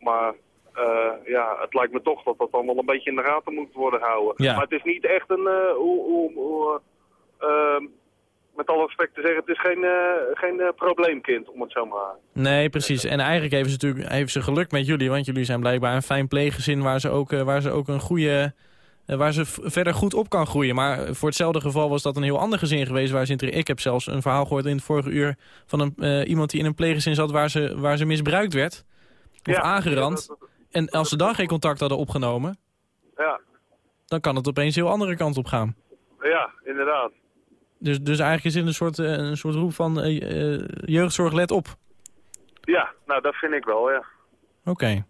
Speaker 7: Maar uh, ja, het lijkt me toch dat dat allemaal een beetje in de gaten moet worden gehouden.
Speaker 3: Ja.
Speaker 7: Maar het is niet echt een... Uh, hoe, hoe, hoe, uh, met alle respect te zeggen, het is geen, eh, geen eh, probleemkind, om het zo maar...
Speaker 3: Nee, precies. En eigenlijk heeft ze natuurlijk heeft ze geluk met jullie, want jullie zijn blijkbaar een fijn pleeggezin waar ze ook, eh, waar ze ook een goede... waar ze verder goed op kan groeien. Maar voor hetzelfde geval was dat een heel ander gezin geweest. Waar ze in, ik heb zelfs een verhaal gehoord in het vorige uur... van een, iemand die in een pleeggezin zat waar ze, waar ze misbruikt werd. Of
Speaker 7: Ja,
Speaker 3: aangerand.
Speaker 7: dat- dat-
Speaker 3: En als ze dan geen contact hadden opgenomen...
Speaker 7: Ja,
Speaker 3: dan kan het opeens heel andere kant op gaan.
Speaker 7: ja, inderdaad.
Speaker 3: Dus, dus eigenlijk is het een soort, eh, een soort roep van eh, eh, jeugdzorg, let op.
Speaker 7: Ja, nou dat vind ik wel, ja.
Speaker 3: Oké.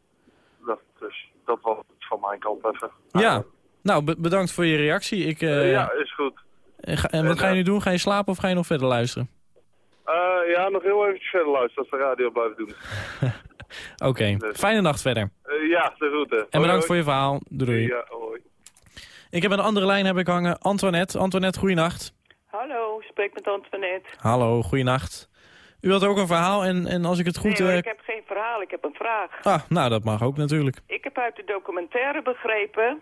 Speaker 7: Dat, dus, dat was het van mijn kant even.
Speaker 3: Ja. Nou, be- bedankt voor je reactie. Ik,
Speaker 7: ja, is goed.
Speaker 3: en ga- en wat ga je nu doen? Ga je slapen of ga je nog verder luisteren?
Speaker 7: Ja, nog heel even verder luisteren als de radio blijven doen.
Speaker 3: Oké,
Speaker 7: Dus-
Speaker 3: fijne nacht verder.
Speaker 7: Ja, de route.
Speaker 3: En bedankt voor je verhaal. Doei.
Speaker 7: Ja, hoi.
Speaker 3: Ik heb de andere lijn heb ik hangen Antoinette. Antoinette, goeienacht.
Speaker 8: Hallo, spreek met Antoinette.
Speaker 3: Hallo, goeienacht. U had ook een verhaal en, en als ik het goed...
Speaker 8: nee, hoor,
Speaker 3: eh,
Speaker 8: ik heb geen verhaal, ik heb een vraag.
Speaker 3: Ah, nou, dat mag ook natuurlijk.
Speaker 8: Ik heb uit de documentaire begrepen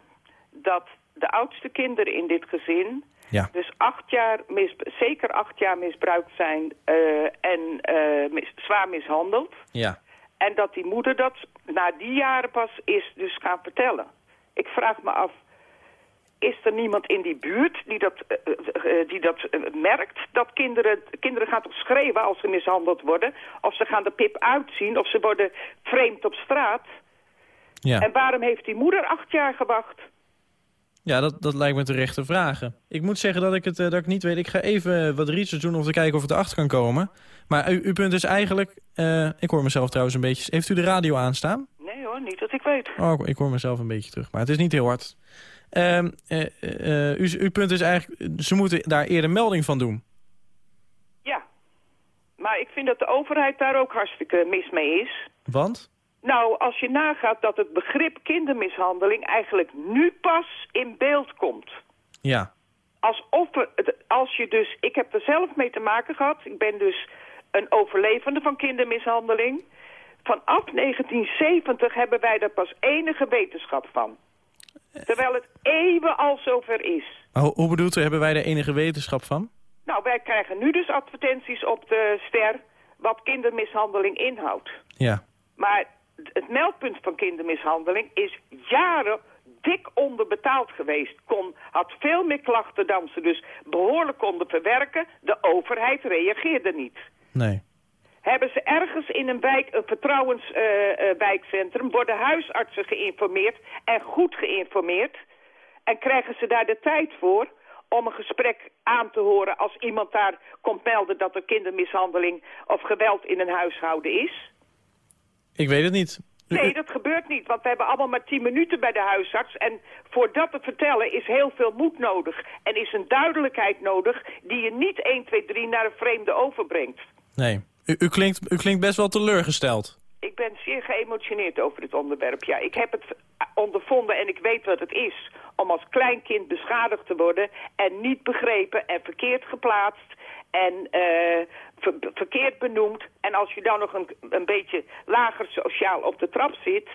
Speaker 8: dat de oudste kinderen in dit gezin...
Speaker 3: Ja.
Speaker 8: dus acht jaar mis, zeker acht jaar misbruikt zijn eh, en eh, mis- zwaar mishandeld.
Speaker 3: Ja.
Speaker 8: En dat die moeder dat na die jaren pas is dus gaan vertellen. Ik vraag me af, is er niemand in die buurt die dat, eh, eh, eh, die dat merkt? Dat kinderen, kinderen gaan toch schreeuwen als ze mishandeld worden? Of ze gaan de pip uitzien, of ze worden vreemd op straat?
Speaker 3: Ja,
Speaker 8: En waarom heeft die moeder acht jaar gewacht?
Speaker 3: ja dat, dat lijkt me terechte vragen. Ik moet zeggen dat ik het dat ik niet weet. Ik ga even wat research doen om te kijken of ik erachter kan komen. Maar u, uw punt is eigenlijk... ik hoor mezelf trouwens een beetje... Heeft u de radio aanstaan?
Speaker 8: Nee hoor, niet dat ik weet.
Speaker 3: Oh, ik hoor mezelf een beetje terug, maar het is niet heel hard. Ehm, eh, eh, eh, uw, uw punt is eigenlijk, ze moeten daar eerder melding van doen.
Speaker 8: Ja, maar ik vind dat de overheid daar ook hartstikke mis mee is.
Speaker 3: Want?
Speaker 8: Nou, als je nagaat dat het begrip kindermishandeling eigenlijk nu pas in beeld komt.
Speaker 3: Ja.
Speaker 8: Alsof het- als je dus, ik heb er zelf mee te maken gehad. Ik ben dus een overlevende van kindermishandeling. Vanaf 1970 hebben wij daar pas enige wetenschap van. Terwijl het eeuwen al zover is.
Speaker 3: Hoe bedoelt u, hebben wij er enige wetenschap van?
Speaker 8: Nou, wij krijgen nu dus advertenties op de ster wat kindermishandeling inhoudt.
Speaker 3: Ja.
Speaker 8: Maar het meldpunt van kindermishandeling is jaren dik onderbetaald geweest. Kon, had veel meer klachten dan ze dus behoorlijk konden verwerken. De overheid reageerde niet.
Speaker 3: Nee.
Speaker 8: Hebben ze ergens in een wijk, een vertrouwenswijkcentrum, worden huisartsen geïnformeerd en goed geïnformeerd? En krijgen ze daar de tijd voor om een gesprek aan te horen als iemand daar komt melden dat er kindermishandeling of geweld in een huishouden is?
Speaker 3: Ik weet het niet.
Speaker 8: Nee, dat gebeurt niet, want we hebben allemaal maar 10 minuten bij de huisarts. En voor dat te vertellen is heel veel moed nodig. En is een duidelijkheid nodig die je niet 1, 2, 3 naar een vreemde overbrengt.
Speaker 3: Nee. U, u, klinkt, u klinkt best wel teleurgesteld.
Speaker 8: Ik ben zeer geëmotioneerd over dit onderwerp. Ja, ik heb het ondervonden en ik weet wat het is om als kleinkind beschadigd te worden en niet begrepen en verkeerd geplaatst en eh, ver- verkeerd benoemd. En als je dan nog een, een beetje lager sociaal op de trap zit,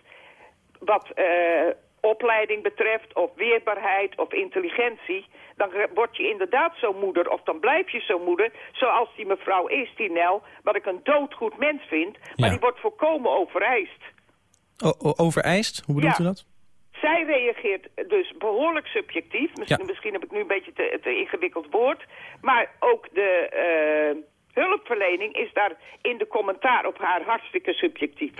Speaker 8: wat eh, opleiding betreft, of weerbaarheid, of intelligentie... dan word je inderdaad zo'n moeder, of dan blijf je zo'n moeder... zoals die mevrouw is, die Nel, wat ik een doodgoed mens vind... maar
Speaker 3: Ja.
Speaker 8: die wordt volkomen overeist.
Speaker 3: O, overeist? Hoe bedoelt
Speaker 8: Ja.
Speaker 3: u dat?
Speaker 8: Zij reageert dus behoorlijk subjectief. Misschien,
Speaker 3: Ja.
Speaker 8: misschien heb ik nu een beetje te, te ingewikkeld woord. Maar ook de eh, hulpverlening is daar in de commentaar op haar hartstikke subjectief.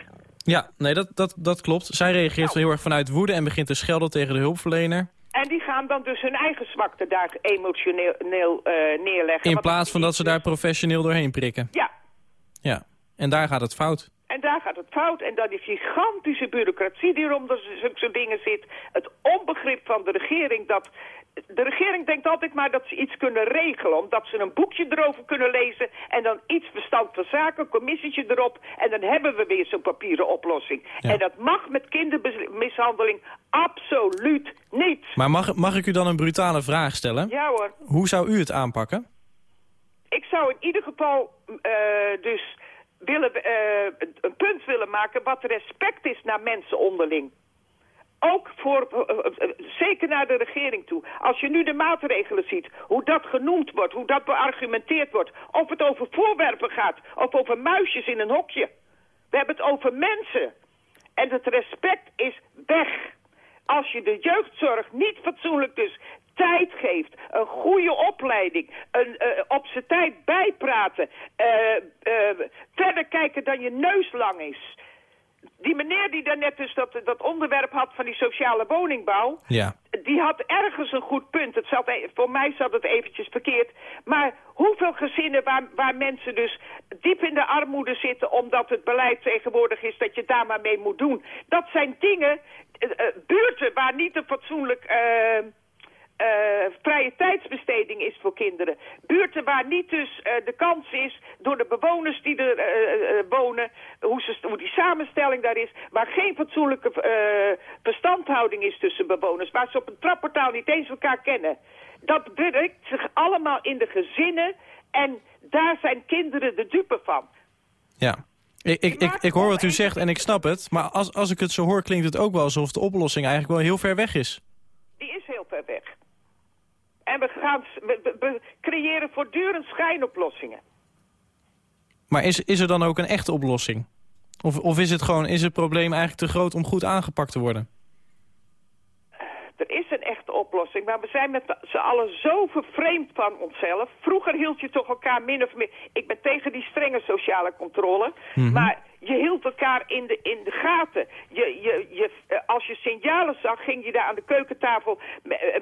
Speaker 3: Ja, nee, dat, dat, dat klopt. Zij reageert
Speaker 8: Nou.
Speaker 3: heel erg vanuit woede en begint te schelden tegen de hulpverlener.
Speaker 8: En die gaan dan dus hun eigen zwakte daar emotioneel eh, neerleggen.
Speaker 3: In plaats van dat ze daar professioneel doorheen prikken.
Speaker 8: Ja,
Speaker 3: Ja. En daar gaat het fout.
Speaker 8: en daar gaat het fout. En dan die gigantische bureaucratie die rond zulke dingen zit. Het onbegrip van de regering dat... De regering denkt altijd maar dat ze iets kunnen regelen. Omdat ze een boekje erover kunnen lezen. En dan iets verstand van zaken, commissietje erop. En dan hebben we weer zo'n papieren oplossing.
Speaker 3: Ja.
Speaker 8: En dat mag met kindermishandeling absoluut niet.
Speaker 3: Maar mag, mag ik u dan een brutale vraag stellen?
Speaker 8: Ja hoor.
Speaker 3: Hoe zou u het aanpakken?
Speaker 8: Ik zou in ieder geval eh, dus willen, eh, een punt willen maken wat respect is naar mensen onderling. Ook voor, uh, uh, zeker naar de regering toe. Als je nu de maatregelen ziet, hoe dat genoemd wordt, hoe dat beargumenteerd wordt. Of het over voorwerpen gaat, of over muisjes in een hokje. We hebben het over mensen. En het respect is weg. Als je de jeugdzorg niet fatsoenlijk dus tijd geeft, een goede opleiding, een, uh, op zijn tijd bijpraten, verder kijken dan je neus lang is die meneer die daarnet dus dat, dat onderwerp had van die sociale woningbouw...
Speaker 3: Ja.
Speaker 8: die had ergens een goed punt. Het zat, e- voor mij zat het eventjes verkeerd. Maar hoeveel gezinnen waar, waar mensen dus diep in de armoede zitten... omdat het beleid tegenwoordig is dat je daar maar mee moet doen. Dat zijn dingen, uh, buurten waar niet een fatsoenlijk... Uh, uh, vrije tijdsbesteding is voor kinderen. Buurten waar niet dus uh, de kans is door de bewoners die er uh, wonen, hoe, ze, hoe die samenstelling daar is, waar geen fatsoenlijke verstandhouding is tussen bewoners, waar ze op een trapportaal niet eens elkaar kennen. Dat werkt zich allemaal in de gezinnen en daar zijn kinderen de dupe van.
Speaker 3: Ja. Ik, ik, ik, ik hoor wat u zegt en ik snap het, maar als, als ik het zo hoor klinkt het ook wel alsof de oplossing eigenlijk wel heel ver weg is.
Speaker 8: Die is heel ver weg. En we, gaan, we, we, creëren voortdurend schijnoplossingen.
Speaker 3: Maar is, is er dan ook een echte oplossing? Of, of is het gewoon, is het probleem eigenlijk te groot om goed aangepakt te worden?
Speaker 8: Er is een echte oplossing, maar we zijn met z'n allen zo vervreemd van onszelf. Vroeger hield je toch elkaar min of meer... Ik ben tegen die strenge sociale controle, mm -hmm. maar je hield elkaar in de, in de gaten. Je, je, je, als je signalen zag, ging je daar aan de keukentafel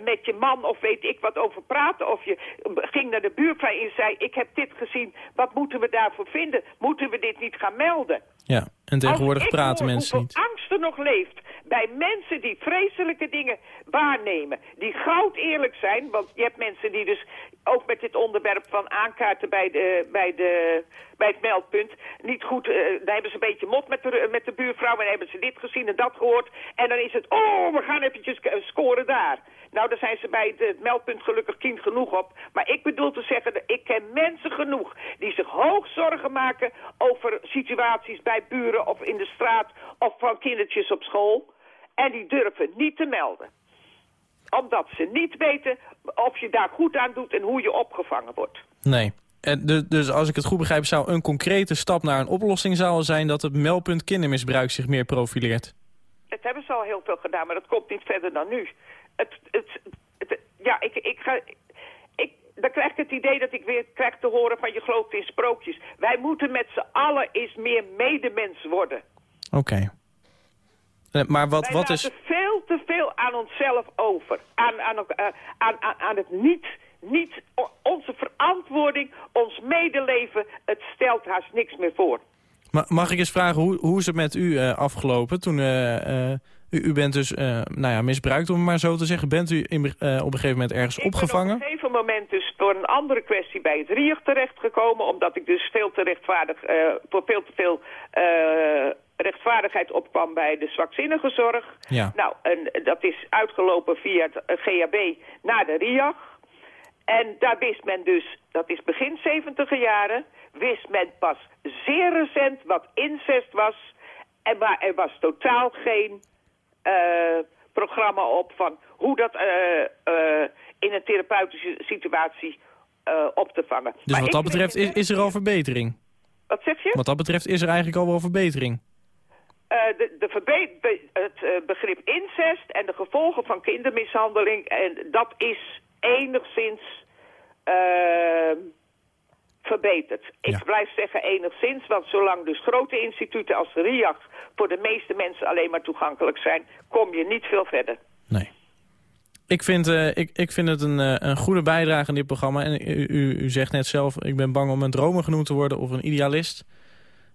Speaker 8: met je man of weet ik wat over praten. Of je ging naar de buurvrouw en zei, ik heb dit gezien, wat moeten we daarvoor vinden? Moeten we dit niet gaan melden?
Speaker 3: Ja, en tegenwoordig praten mensen niet.
Speaker 8: angst er nog leeft bij mensen die vreselijke dingen waarnemen. Die goud eerlijk zijn, want je hebt mensen die dus ook met dit onderwerp van aankaarten bij, de, bij, de, bij het meldpunt niet goed... Uh, daar hebben ze een beetje mot met de, met de buurvrouw en hebben ze dit gezien en dat gehoord. En dan is het, oh, we gaan eventjes scoren daar. Nou, daar zijn ze bij het meldpunt gelukkig kind genoeg op. Maar ik bedoel te zeggen, ik ken mensen genoeg die zich hoog zorgen maken over situaties bij buren of in de straat of van kindertjes op school. En die durven niet te melden. Omdat ze niet weten of je daar goed aan doet en hoe je opgevangen wordt.
Speaker 3: Nee. En dus als ik het goed begrijp, zou een concrete stap naar een oplossing zou zijn dat het meldpunt kindermisbruik zich meer profileert?
Speaker 8: Dat hebben ze al heel veel gedaan, maar dat komt niet verder dan nu. Het, het, het, ja, ik, ik ga... Dan krijg ik het idee dat ik weer krijg te horen van je gelooft in sprookjes. Wij moeten met z'n allen eens meer medemens worden.
Speaker 3: Oké. Okay. Maar wat,
Speaker 8: Wij
Speaker 3: wat is...
Speaker 8: veel te veel aan onszelf over. Aan, aan, uh, aan, aan, aan het niet, niet... Onze verantwoording, ons medeleven, het stelt haast niks meer voor.
Speaker 3: Ma mag ik eens vragen, hoe, hoe is het met u uh, afgelopen? Toen, uh, u, u, bent dus nou ja, misbruikt, om het maar zo te zeggen. Bent u in, op een gegeven moment ergens
Speaker 8: ik
Speaker 3: opgevangen?
Speaker 8: Ik ben op een gegeven moment dus door een andere kwestie bij het RIEG terechtgekomen. Omdat ik dus veel te rechtvaardig, voor veel te veel rechtvaardigheid opkwam bij de zwakzinnige zorg.
Speaker 3: Ja.
Speaker 8: Nou, en dat is uitgelopen via het GHB naar de RIAG. En daar wist men dus, dat is begin 70 jaren, wist men pas zeer recent wat incest was. En maar er was totaal geen programma op van hoe dat uh, uh, in een therapeutische situatie op te vangen.
Speaker 3: Dus
Speaker 8: maar
Speaker 3: wat dat betreft is, is er al verbetering?
Speaker 8: Wat zeg je?
Speaker 3: Wat dat betreft is er eigenlijk al wel verbetering?
Speaker 8: Uh, de, de be het uh, begrip incest en de gevolgen van kindermishandeling... en dat is enigszins uh, verbeterd.
Speaker 3: Ja.
Speaker 8: Ik blijf zeggen enigszins, want zolang dus grote instituten als de RIAG... voor de meeste mensen alleen maar toegankelijk zijn... kom je niet veel verder.
Speaker 3: Nee. Ik vind, uh, ik, ik vind het een, uh, een goede bijdrage aan dit programma. En u, u, u zegt net zelf, ik ben bang om een dromer genoemd te worden of een idealist...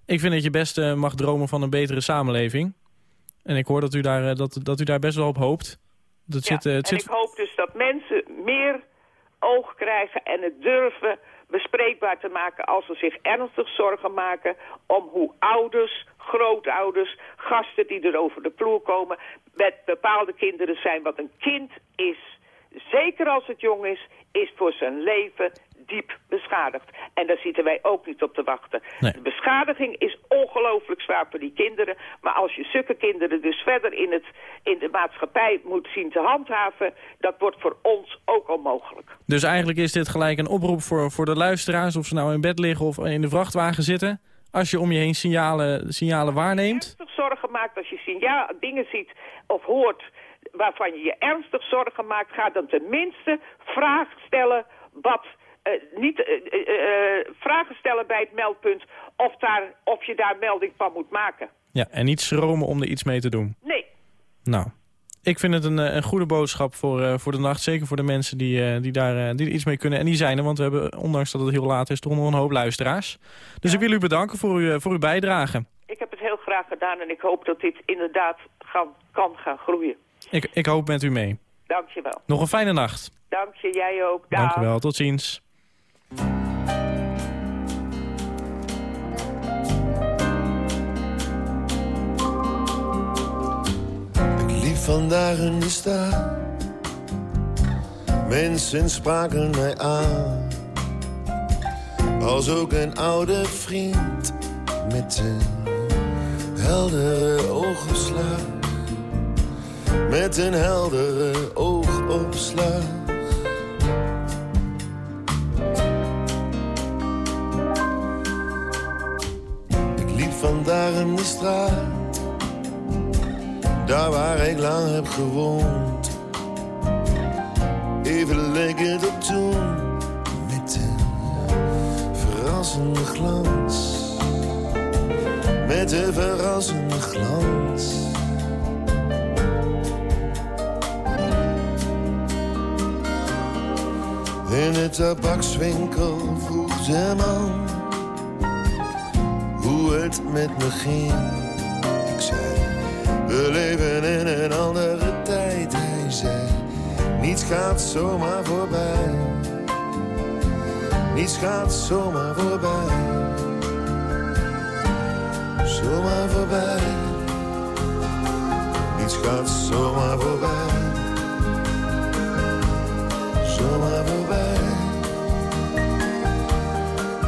Speaker 3: Ik vind dat je best uh, mag dromen van een betere samenleving. En ik hoor dat u daar, dat, dat u daar best wel op hoopt. Dat
Speaker 8: ja,
Speaker 3: zit, het
Speaker 8: en
Speaker 3: zit...
Speaker 8: ik hoop dus dat mensen meer oog krijgen en het durven bespreekbaar te maken... als ze zich ernstig zorgen maken om hoe ouders, grootouders, gasten die er over de vloer komen... met bepaalde kinderen zijn. Want een kind is, zeker als het jong is, is voor zijn leven diep beschadigd. En daar zitten wij ook niet op te wachten.
Speaker 3: Nee.
Speaker 8: De beschadiging is ongelooflijk zwaar voor die kinderen. Maar als je zulke kinderen dus verder in, het, in de maatschappij moet zien te handhaven... dat wordt voor ons ook onmogelijk.
Speaker 3: Dus eigenlijk is dit gelijk een oproep voor, voor de luisteraars... of ze nou in bed liggen of in de vrachtwagen zitten. Als je om je heen signalen, signalen waarneemt...
Speaker 8: ernstig zorgen maakt als je signaal, dingen ziet of hoort waarvan je je ernstig zorgen maakt, ga dan tenminste vragen stellen wat niet eh, eh, eh, vragen stellen bij het meldpunt of, daar, of je daar melding van moet maken.
Speaker 3: Ja, en niet schromen om er iets mee te doen.
Speaker 8: Nee,
Speaker 3: Nou, ik vind het een, eh, een goede boodschap voor, eh, voor de nacht. Zeker voor de mensen die, eh, die daar eh, die er iets mee kunnen. En die zijn er, want we hebben, ondanks dat het heel laat is, toch nog een hoop luisteraars. Dus ik wil u bedanken voor, uw voor uw bijdrage.
Speaker 8: ik heb het heel graag gedaan en ik hoop dat dit inderdaad gaan, kan gaan groeien.
Speaker 3: Ik, ik hoop met u mee.
Speaker 8: Dank je wel.
Speaker 3: Nog een fijne nacht.
Speaker 8: Dank je, jij ook. Dag.
Speaker 3: Dank u wel, tot ziens.
Speaker 9: Ik liep vandaag in de stad. Mensen spraken mij aan. Als ook een oude vriend met een heldere oogopslag. Met een heldere oogopslag. Vandaag in de straat daar waar ik lang heb gewoond. Even het op toen, met een verrassende glans. Met een verrassende glans. In de tabakswinkel vroeg de man met me ging. Ik. We leven in een andere tijd, hij zei. Niets gaat zomaar voorbij. Niets gaat zomaar voorbij. Zomaar voorbij. Niets gaat zomaar voorbij. Zomaar voorbij.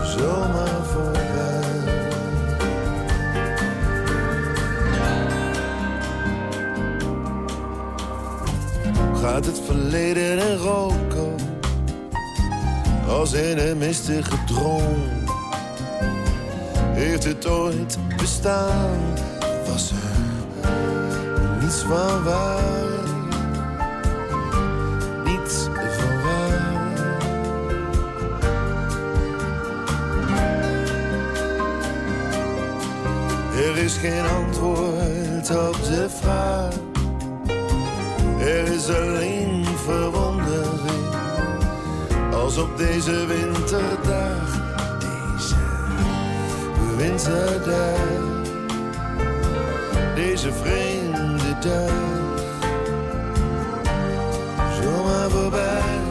Speaker 9: Zomaar voorbij. Het verleden in roken. Als in een mistige droom Heeft het ooit bestaan? Was er niets van waar? Niets van waar. Er is geen antwoord op de vraag er is alleen verwondering als op deze winterdag, deze winterdag, deze vreemde dag, zomaar voorbij,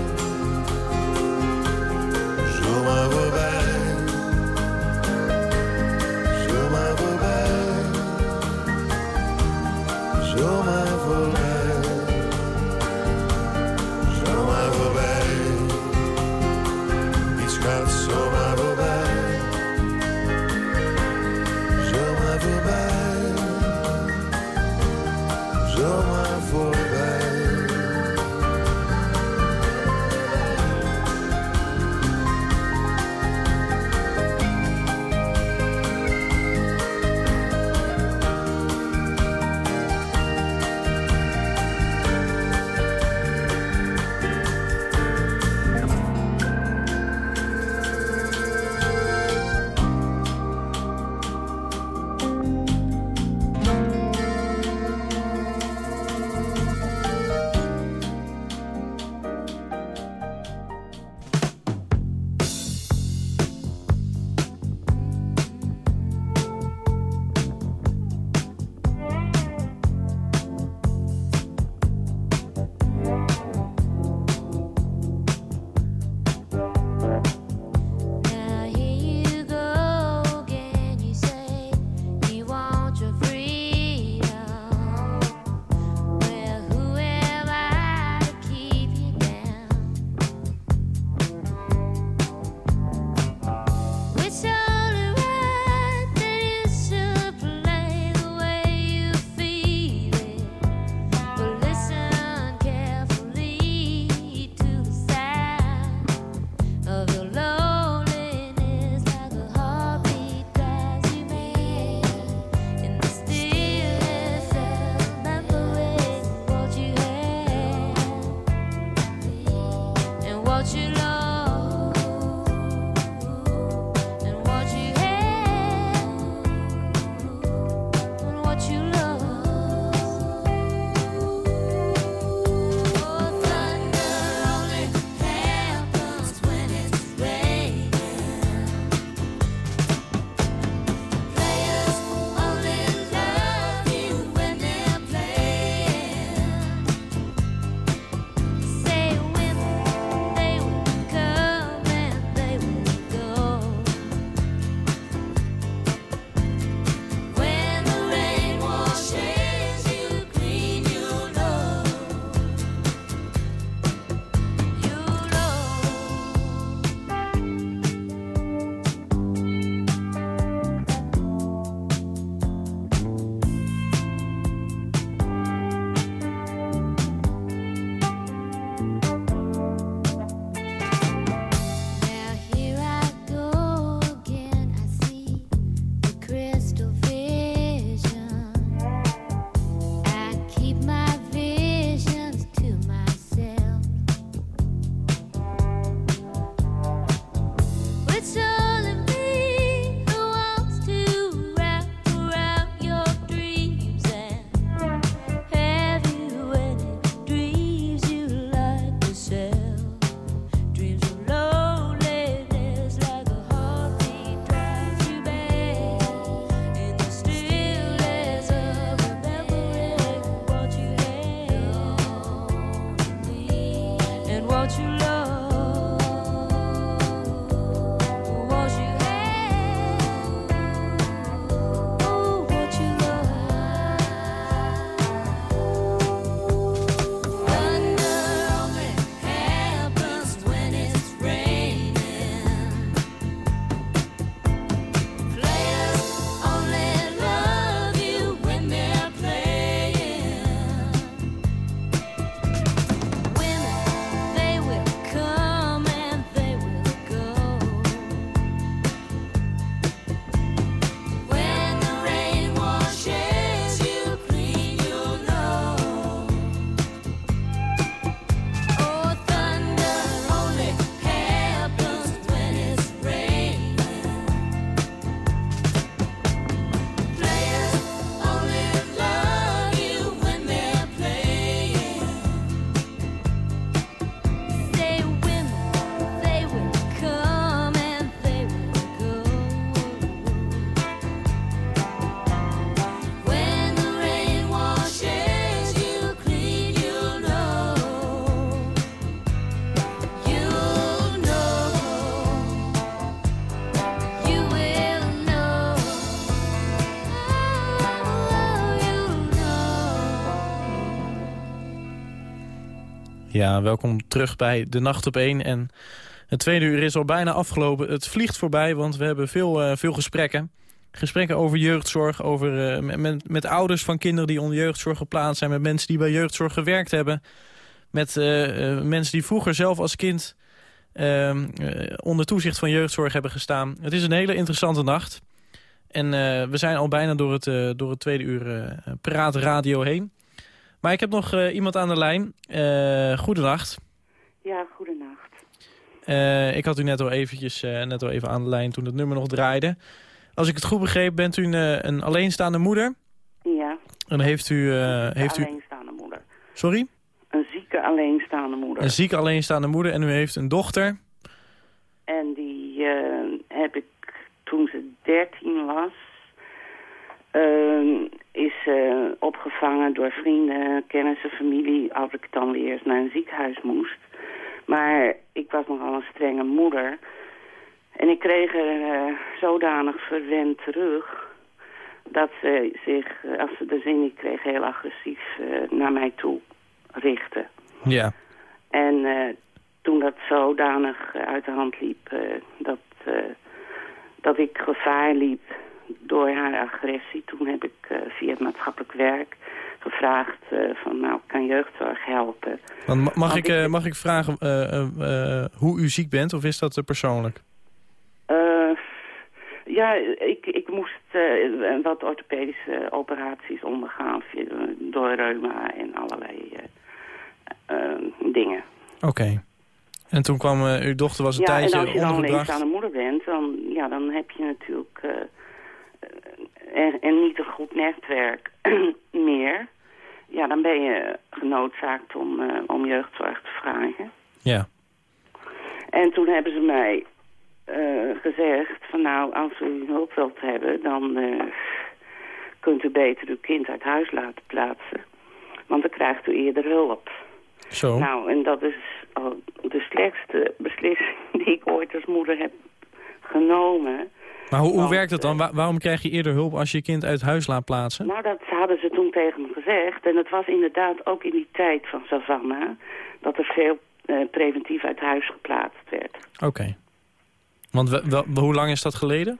Speaker 3: Ja, welkom terug bij De Nacht op 1. En het tweede uur is al bijna afgelopen. Het vliegt voorbij, want we hebben veel, eh, veel gesprekken. Gesprekken over jeugdzorg, over, eh, met, ouders van kinderen die onder jeugdzorg geplaatst zijn... met mensen die bij jeugdzorg gewerkt hebben... met eh, mensen die vroeger zelf als kind ehm, eh, onder toezicht van jeugdzorg hebben gestaan. Het is een hele interessante nacht. En we zijn al bijna door het, door het tweede uur Praat Radio heen. Maar ik heb nog eh, iemand aan de lijn. Eh goedenacht.
Speaker 10: Ja, goedenacht.
Speaker 3: Eh, ik had u net al, eventjes, net al even aan de lijn toen het nummer nog draaide. Als ik het goed begreep, bent u een, een alleenstaande moeder.
Speaker 10: Ja,
Speaker 3: En heeft u...
Speaker 10: een
Speaker 3: heeft u
Speaker 10: alleenstaande moeder.
Speaker 3: sorry?
Speaker 10: Een zieke alleenstaande moeder.
Speaker 3: Een zieke alleenstaande moeder en u heeft een dochter.
Speaker 10: En die heb ik toen ze dertien was... ehm, is ze opgevangen door vrienden, kennissen, familie... als ik dan weer eens naar een ziekenhuis moest. Maar ik was nogal een strenge moeder... En ik kreeg er eh, zodanig verwend terug dat ze zich, eh, als ze de zin niet kreeg, heel agressief eh, naar mij toe richtte.
Speaker 3: Ja.
Speaker 10: En eh, toen dat zodanig eh, uit de hand liep, eh, dat, eh, dat ik gevaar liep door haar agressie, toen heb ik eh, via het maatschappelijk werk gevraagd eh, van nou, kan jeugdzorg helpen.
Speaker 3: Want mag,
Speaker 10: Want
Speaker 3: ik, eh, mag ik vragen hoe u ziek bent of is dat persoonlijk?
Speaker 10: Ja, ik, ik moest wat orthopedische operaties ondergaan door reuma en allerlei dingen.
Speaker 3: Oké. En toen kwam uw dochter was een
Speaker 10: ja, en
Speaker 3: tijdje
Speaker 10: als je dan
Speaker 3: ondergebracht.
Speaker 10: alleenstaande moeder bent, dan, ja, dan heb je natuurlijk en, en niet een goed netwerk meer. Ja, dan ben je genoodzaakt om, eh, om jeugdzorg te vragen.
Speaker 3: Ja.
Speaker 10: En toen hebben ze mij eh, gezegd van nou, als u hulp wilt hebben, dan eh, kunt u beter uw kind uit huis laten plaatsen. Want dan krijgt u eerder hulp.
Speaker 3: Zo.
Speaker 10: Nou, en dat is de slechtste beslissing die ik ooit als moeder heb genomen.
Speaker 3: Maar hoe, werkt het dan? Wa- waarom krijg je eerder hulp als je je kind uit huis laat plaatsen?
Speaker 10: Nou, dat hadden ze toen tegen me gezegd. En het was inderdaad ook in die tijd van Savannah... dat er veel eh, preventief uit huis geplaatst werd.
Speaker 3: Oké. Want we- hoe lang is dat geleden?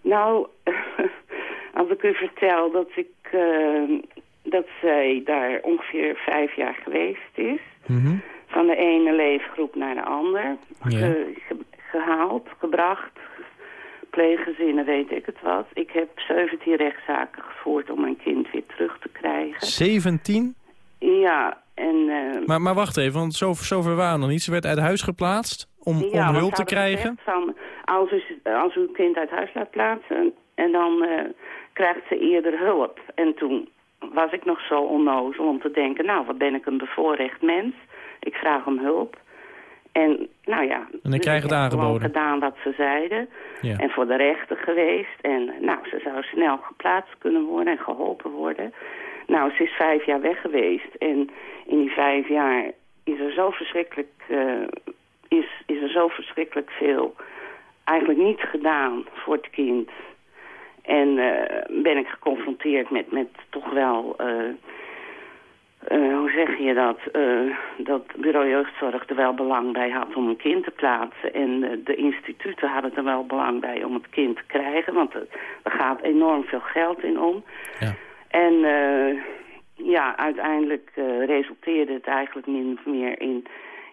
Speaker 10: Nou, als ik u vertel dat ik... eh, dat zij daar ongeveer vijf jaar geweest is...
Speaker 3: Mhm.
Speaker 10: van de ene leefgroep naar de ander
Speaker 3: Ja.
Speaker 10: ge- ge- gehaald, gebracht, pleeggezinnen, weet ik het wat. Ik heb 17 rechtszaken gevoerd om mijn kind weer terug te krijgen.
Speaker 3: 17?
Speaker 10: Ja, en... eh,
Speaker 3: Maar, maar wacht even, want zo, zover waren we nog niet. Ze werd uit huis geplaatst om,
Speaker 10: ja,
Speaker 3: om hulp te krijgen.
Speaker 10: Van, als, u, als u uw kind uit huis laat plaatsen en dan eh, krijgt ze eerder hulp. En toen was ik nog zo onnozel om te denken, nou, wat ben ik een bevoorrecht mens. Ik vraag om hulp. En nou ja,
Speaker 3: dan
Speaker 10: dus
Speaker 3: krijg het aangeboden.
Speaker 10: gedaan wat ze zeiden.
Speaker 3: Ja.
Speaker 10: En voor de rechter geweest. En nou, ze zou snel geplaatst kunnen worden en geholpen worden. Nou, ze is vijf jaar weg geweest. En in die vijf jaar is er zo verschrikkelijk, eh, is, is er zo verschrikkelijk veel eigenlijk niet gedaan voor het kind. En eh, ben ik geconfronteerd met, met toch wel, eh, eh, hoe zeg je dat, eh, dat bureau jeugdzorg er wel belang bij had om een kind te plaatsen. En eh, de instituten hadden er wel belang bij om het kind te krijgen, want er, gaat enorm veel geld in om.
Speaker 3: Ja.
Speaker 10: En ja, uiteindelijk resulteerde het eigenlijk min of meer in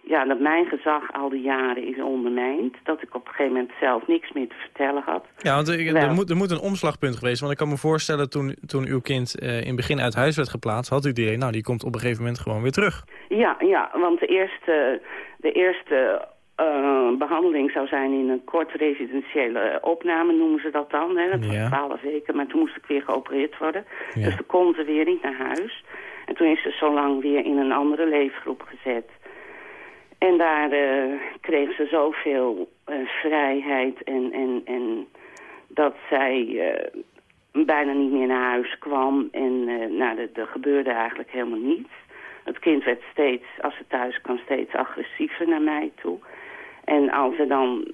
Speaker 10: ja, dat mijn gezag al die jaren is ondermijnd. Dat ik op een gegeven moment zelf niks meer te vertellen had.
Speaker 3: Ja, want er, er, moet, er moet een omslagpunt geweest. Want ik kan me voorstellen, toen, toen uw kind eh, in het begin uit huis werd geplaatst... had u het idee, nou, die komt op een gegeven moment gewoon weer terug.
Speaker 10: Ja, ja want de eerste, de eerste eh, behandeling zou zijn in een kort residentiële opname, noemen ze dat dan. Hè. Dat was
Speaker 3: Ja.
Speaker 10: 12 weken, maar toen moest ik weer geopereerd worden.
Speaker 3: Ja.
Speaker 10: Dus toen kon ze weer niet naar huis. En toen is ze zo lang weer in een andere leefgroep gezet. En daar eh, kreeg ze zoveel eh, vrijheid en, en, en dat zij eh, bijna niet meer naar huis kwam. En nou, er, gebeurde eigenlijk helemaal niets. Het kind werd steeds, als ze thuis kwam, steeds agressiever naar mij toe. En als, er dan,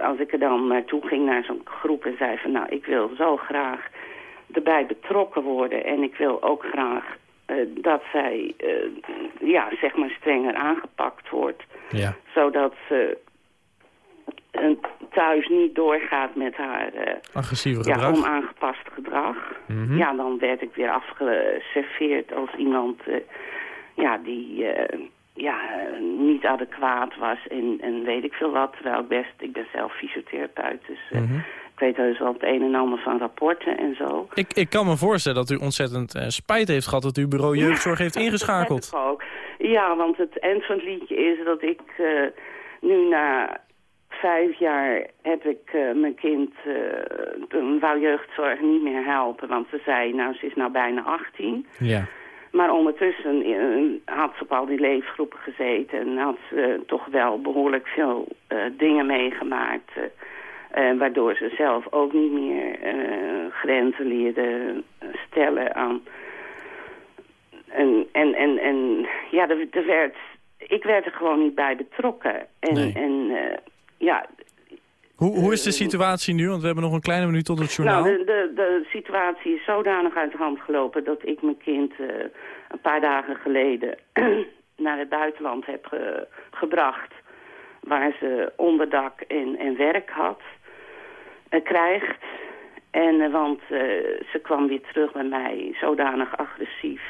Speaker 10: als ik er dan naartoe ging naar zo'n groep en zei van... nou, ik wil zo graag erbij betrokken worden en ik wil ook graag dat zij eh, ja, zeg maar strenger aangepakt wordt.
Speaker 3: Ja.
Speaker 10: Zodat ze eh, thuis niet doorgaat met haar eh,
Speaker 3: Agressieve
Speaker 10: ja,
Speaker 3: gedrag.
Speaker 10: onaangepast gedrag.
Speaker 3: Mhm.
Speaker 10: Ja, dan werd ik weer afgeserveerd als iemand eh, ja, die eh, ja, eh, niet adequaat was en, en weet ik veel wat. Terwijl ik best, ik ben zelf fysiotherapeut, dus eh,
Speaker 3: Mhm.
Speaker 10: Ik weet heus wel het een en ander van rapporten en zo.
Speaker 3: Ik, ik kan me voorstellen dat u ontzettend eh, spijt heeft gehad... dat uw bureau jeugdzorg heeft ingeschakeld.
Speaker 10: Dat ook. Ja, want het eind van het liedje is dat ik eh, nu na vijf jaar heb ik eh, mijn kind, toen wou jeugdzorg niet meer helpen. Want ze zei, nou ze is nou bijna 18.
Speaker 3: Ja.
Speaker 10: Maar ondertussen had ze op al die leefgroepen gezeten en had ze toch wel behoorlijk veel dingen meegemaakt. Eh, waardoor ze zelf ook niet meer eh, grenzen leerde stellen aan. En, en, en, en ja, er, er werd, ik werd er gewoon niet bij betrokken. En,
Speaker 3: Nee.
Speaker 10: en eh, ja,
Speaker 3: Hoe, hoe is de situatie nu? Want we hebben nog een kleine minuut tot het journaal.
Speaker 10: nou, de, de, de situatie is zodanig uit de hand gelopen dat ik mijn kind een paar dagen geleden naar het buitenland heb ge- gebracht. Waar ze onderdak en, en werk had, krijgt. En, eh, want eh, ze kwam weer terug bij mij zodanig agressief.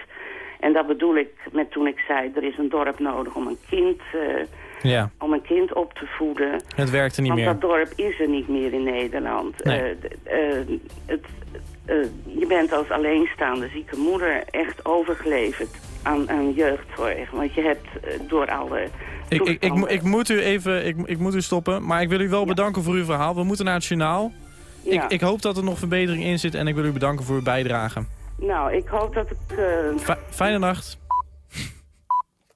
Speaker 10: En dat bedoel ik met toen ik zei, er is een dorp nodig om een kind, eh,
Speaker 3: Ja,
Speaker 10: om een kind op te voeden.
Speaker 3: het werkte niet
Speaker 10: Want
Speaker 3: meer.
Speaker 10: dat dorp is er niet meer in Nederland.
Speaker 3: Nee.
Speaker 10: Eh, eh, het, eh, je bent als alleenstaande zieke moeder echt overgeleverd aan, aan jeugdzorg. Want je hebt eh, door alle...
Speaker 3: Ik, ik, ik, ik moet u even ik, ik moet u stoppen, maar ik wil u wel bedanken voor uw verhaal. We moeten naar het journaal.
Speaker 10: Ja.
Speaker 3: Ik, ik hoop dat er nog verbetering in zit en ik wil u bedanken voor uw bijdrage.
Speaker 10: Nou, ik hoop dat ik... eh,
Speaker 3: Fi- fijne nacht.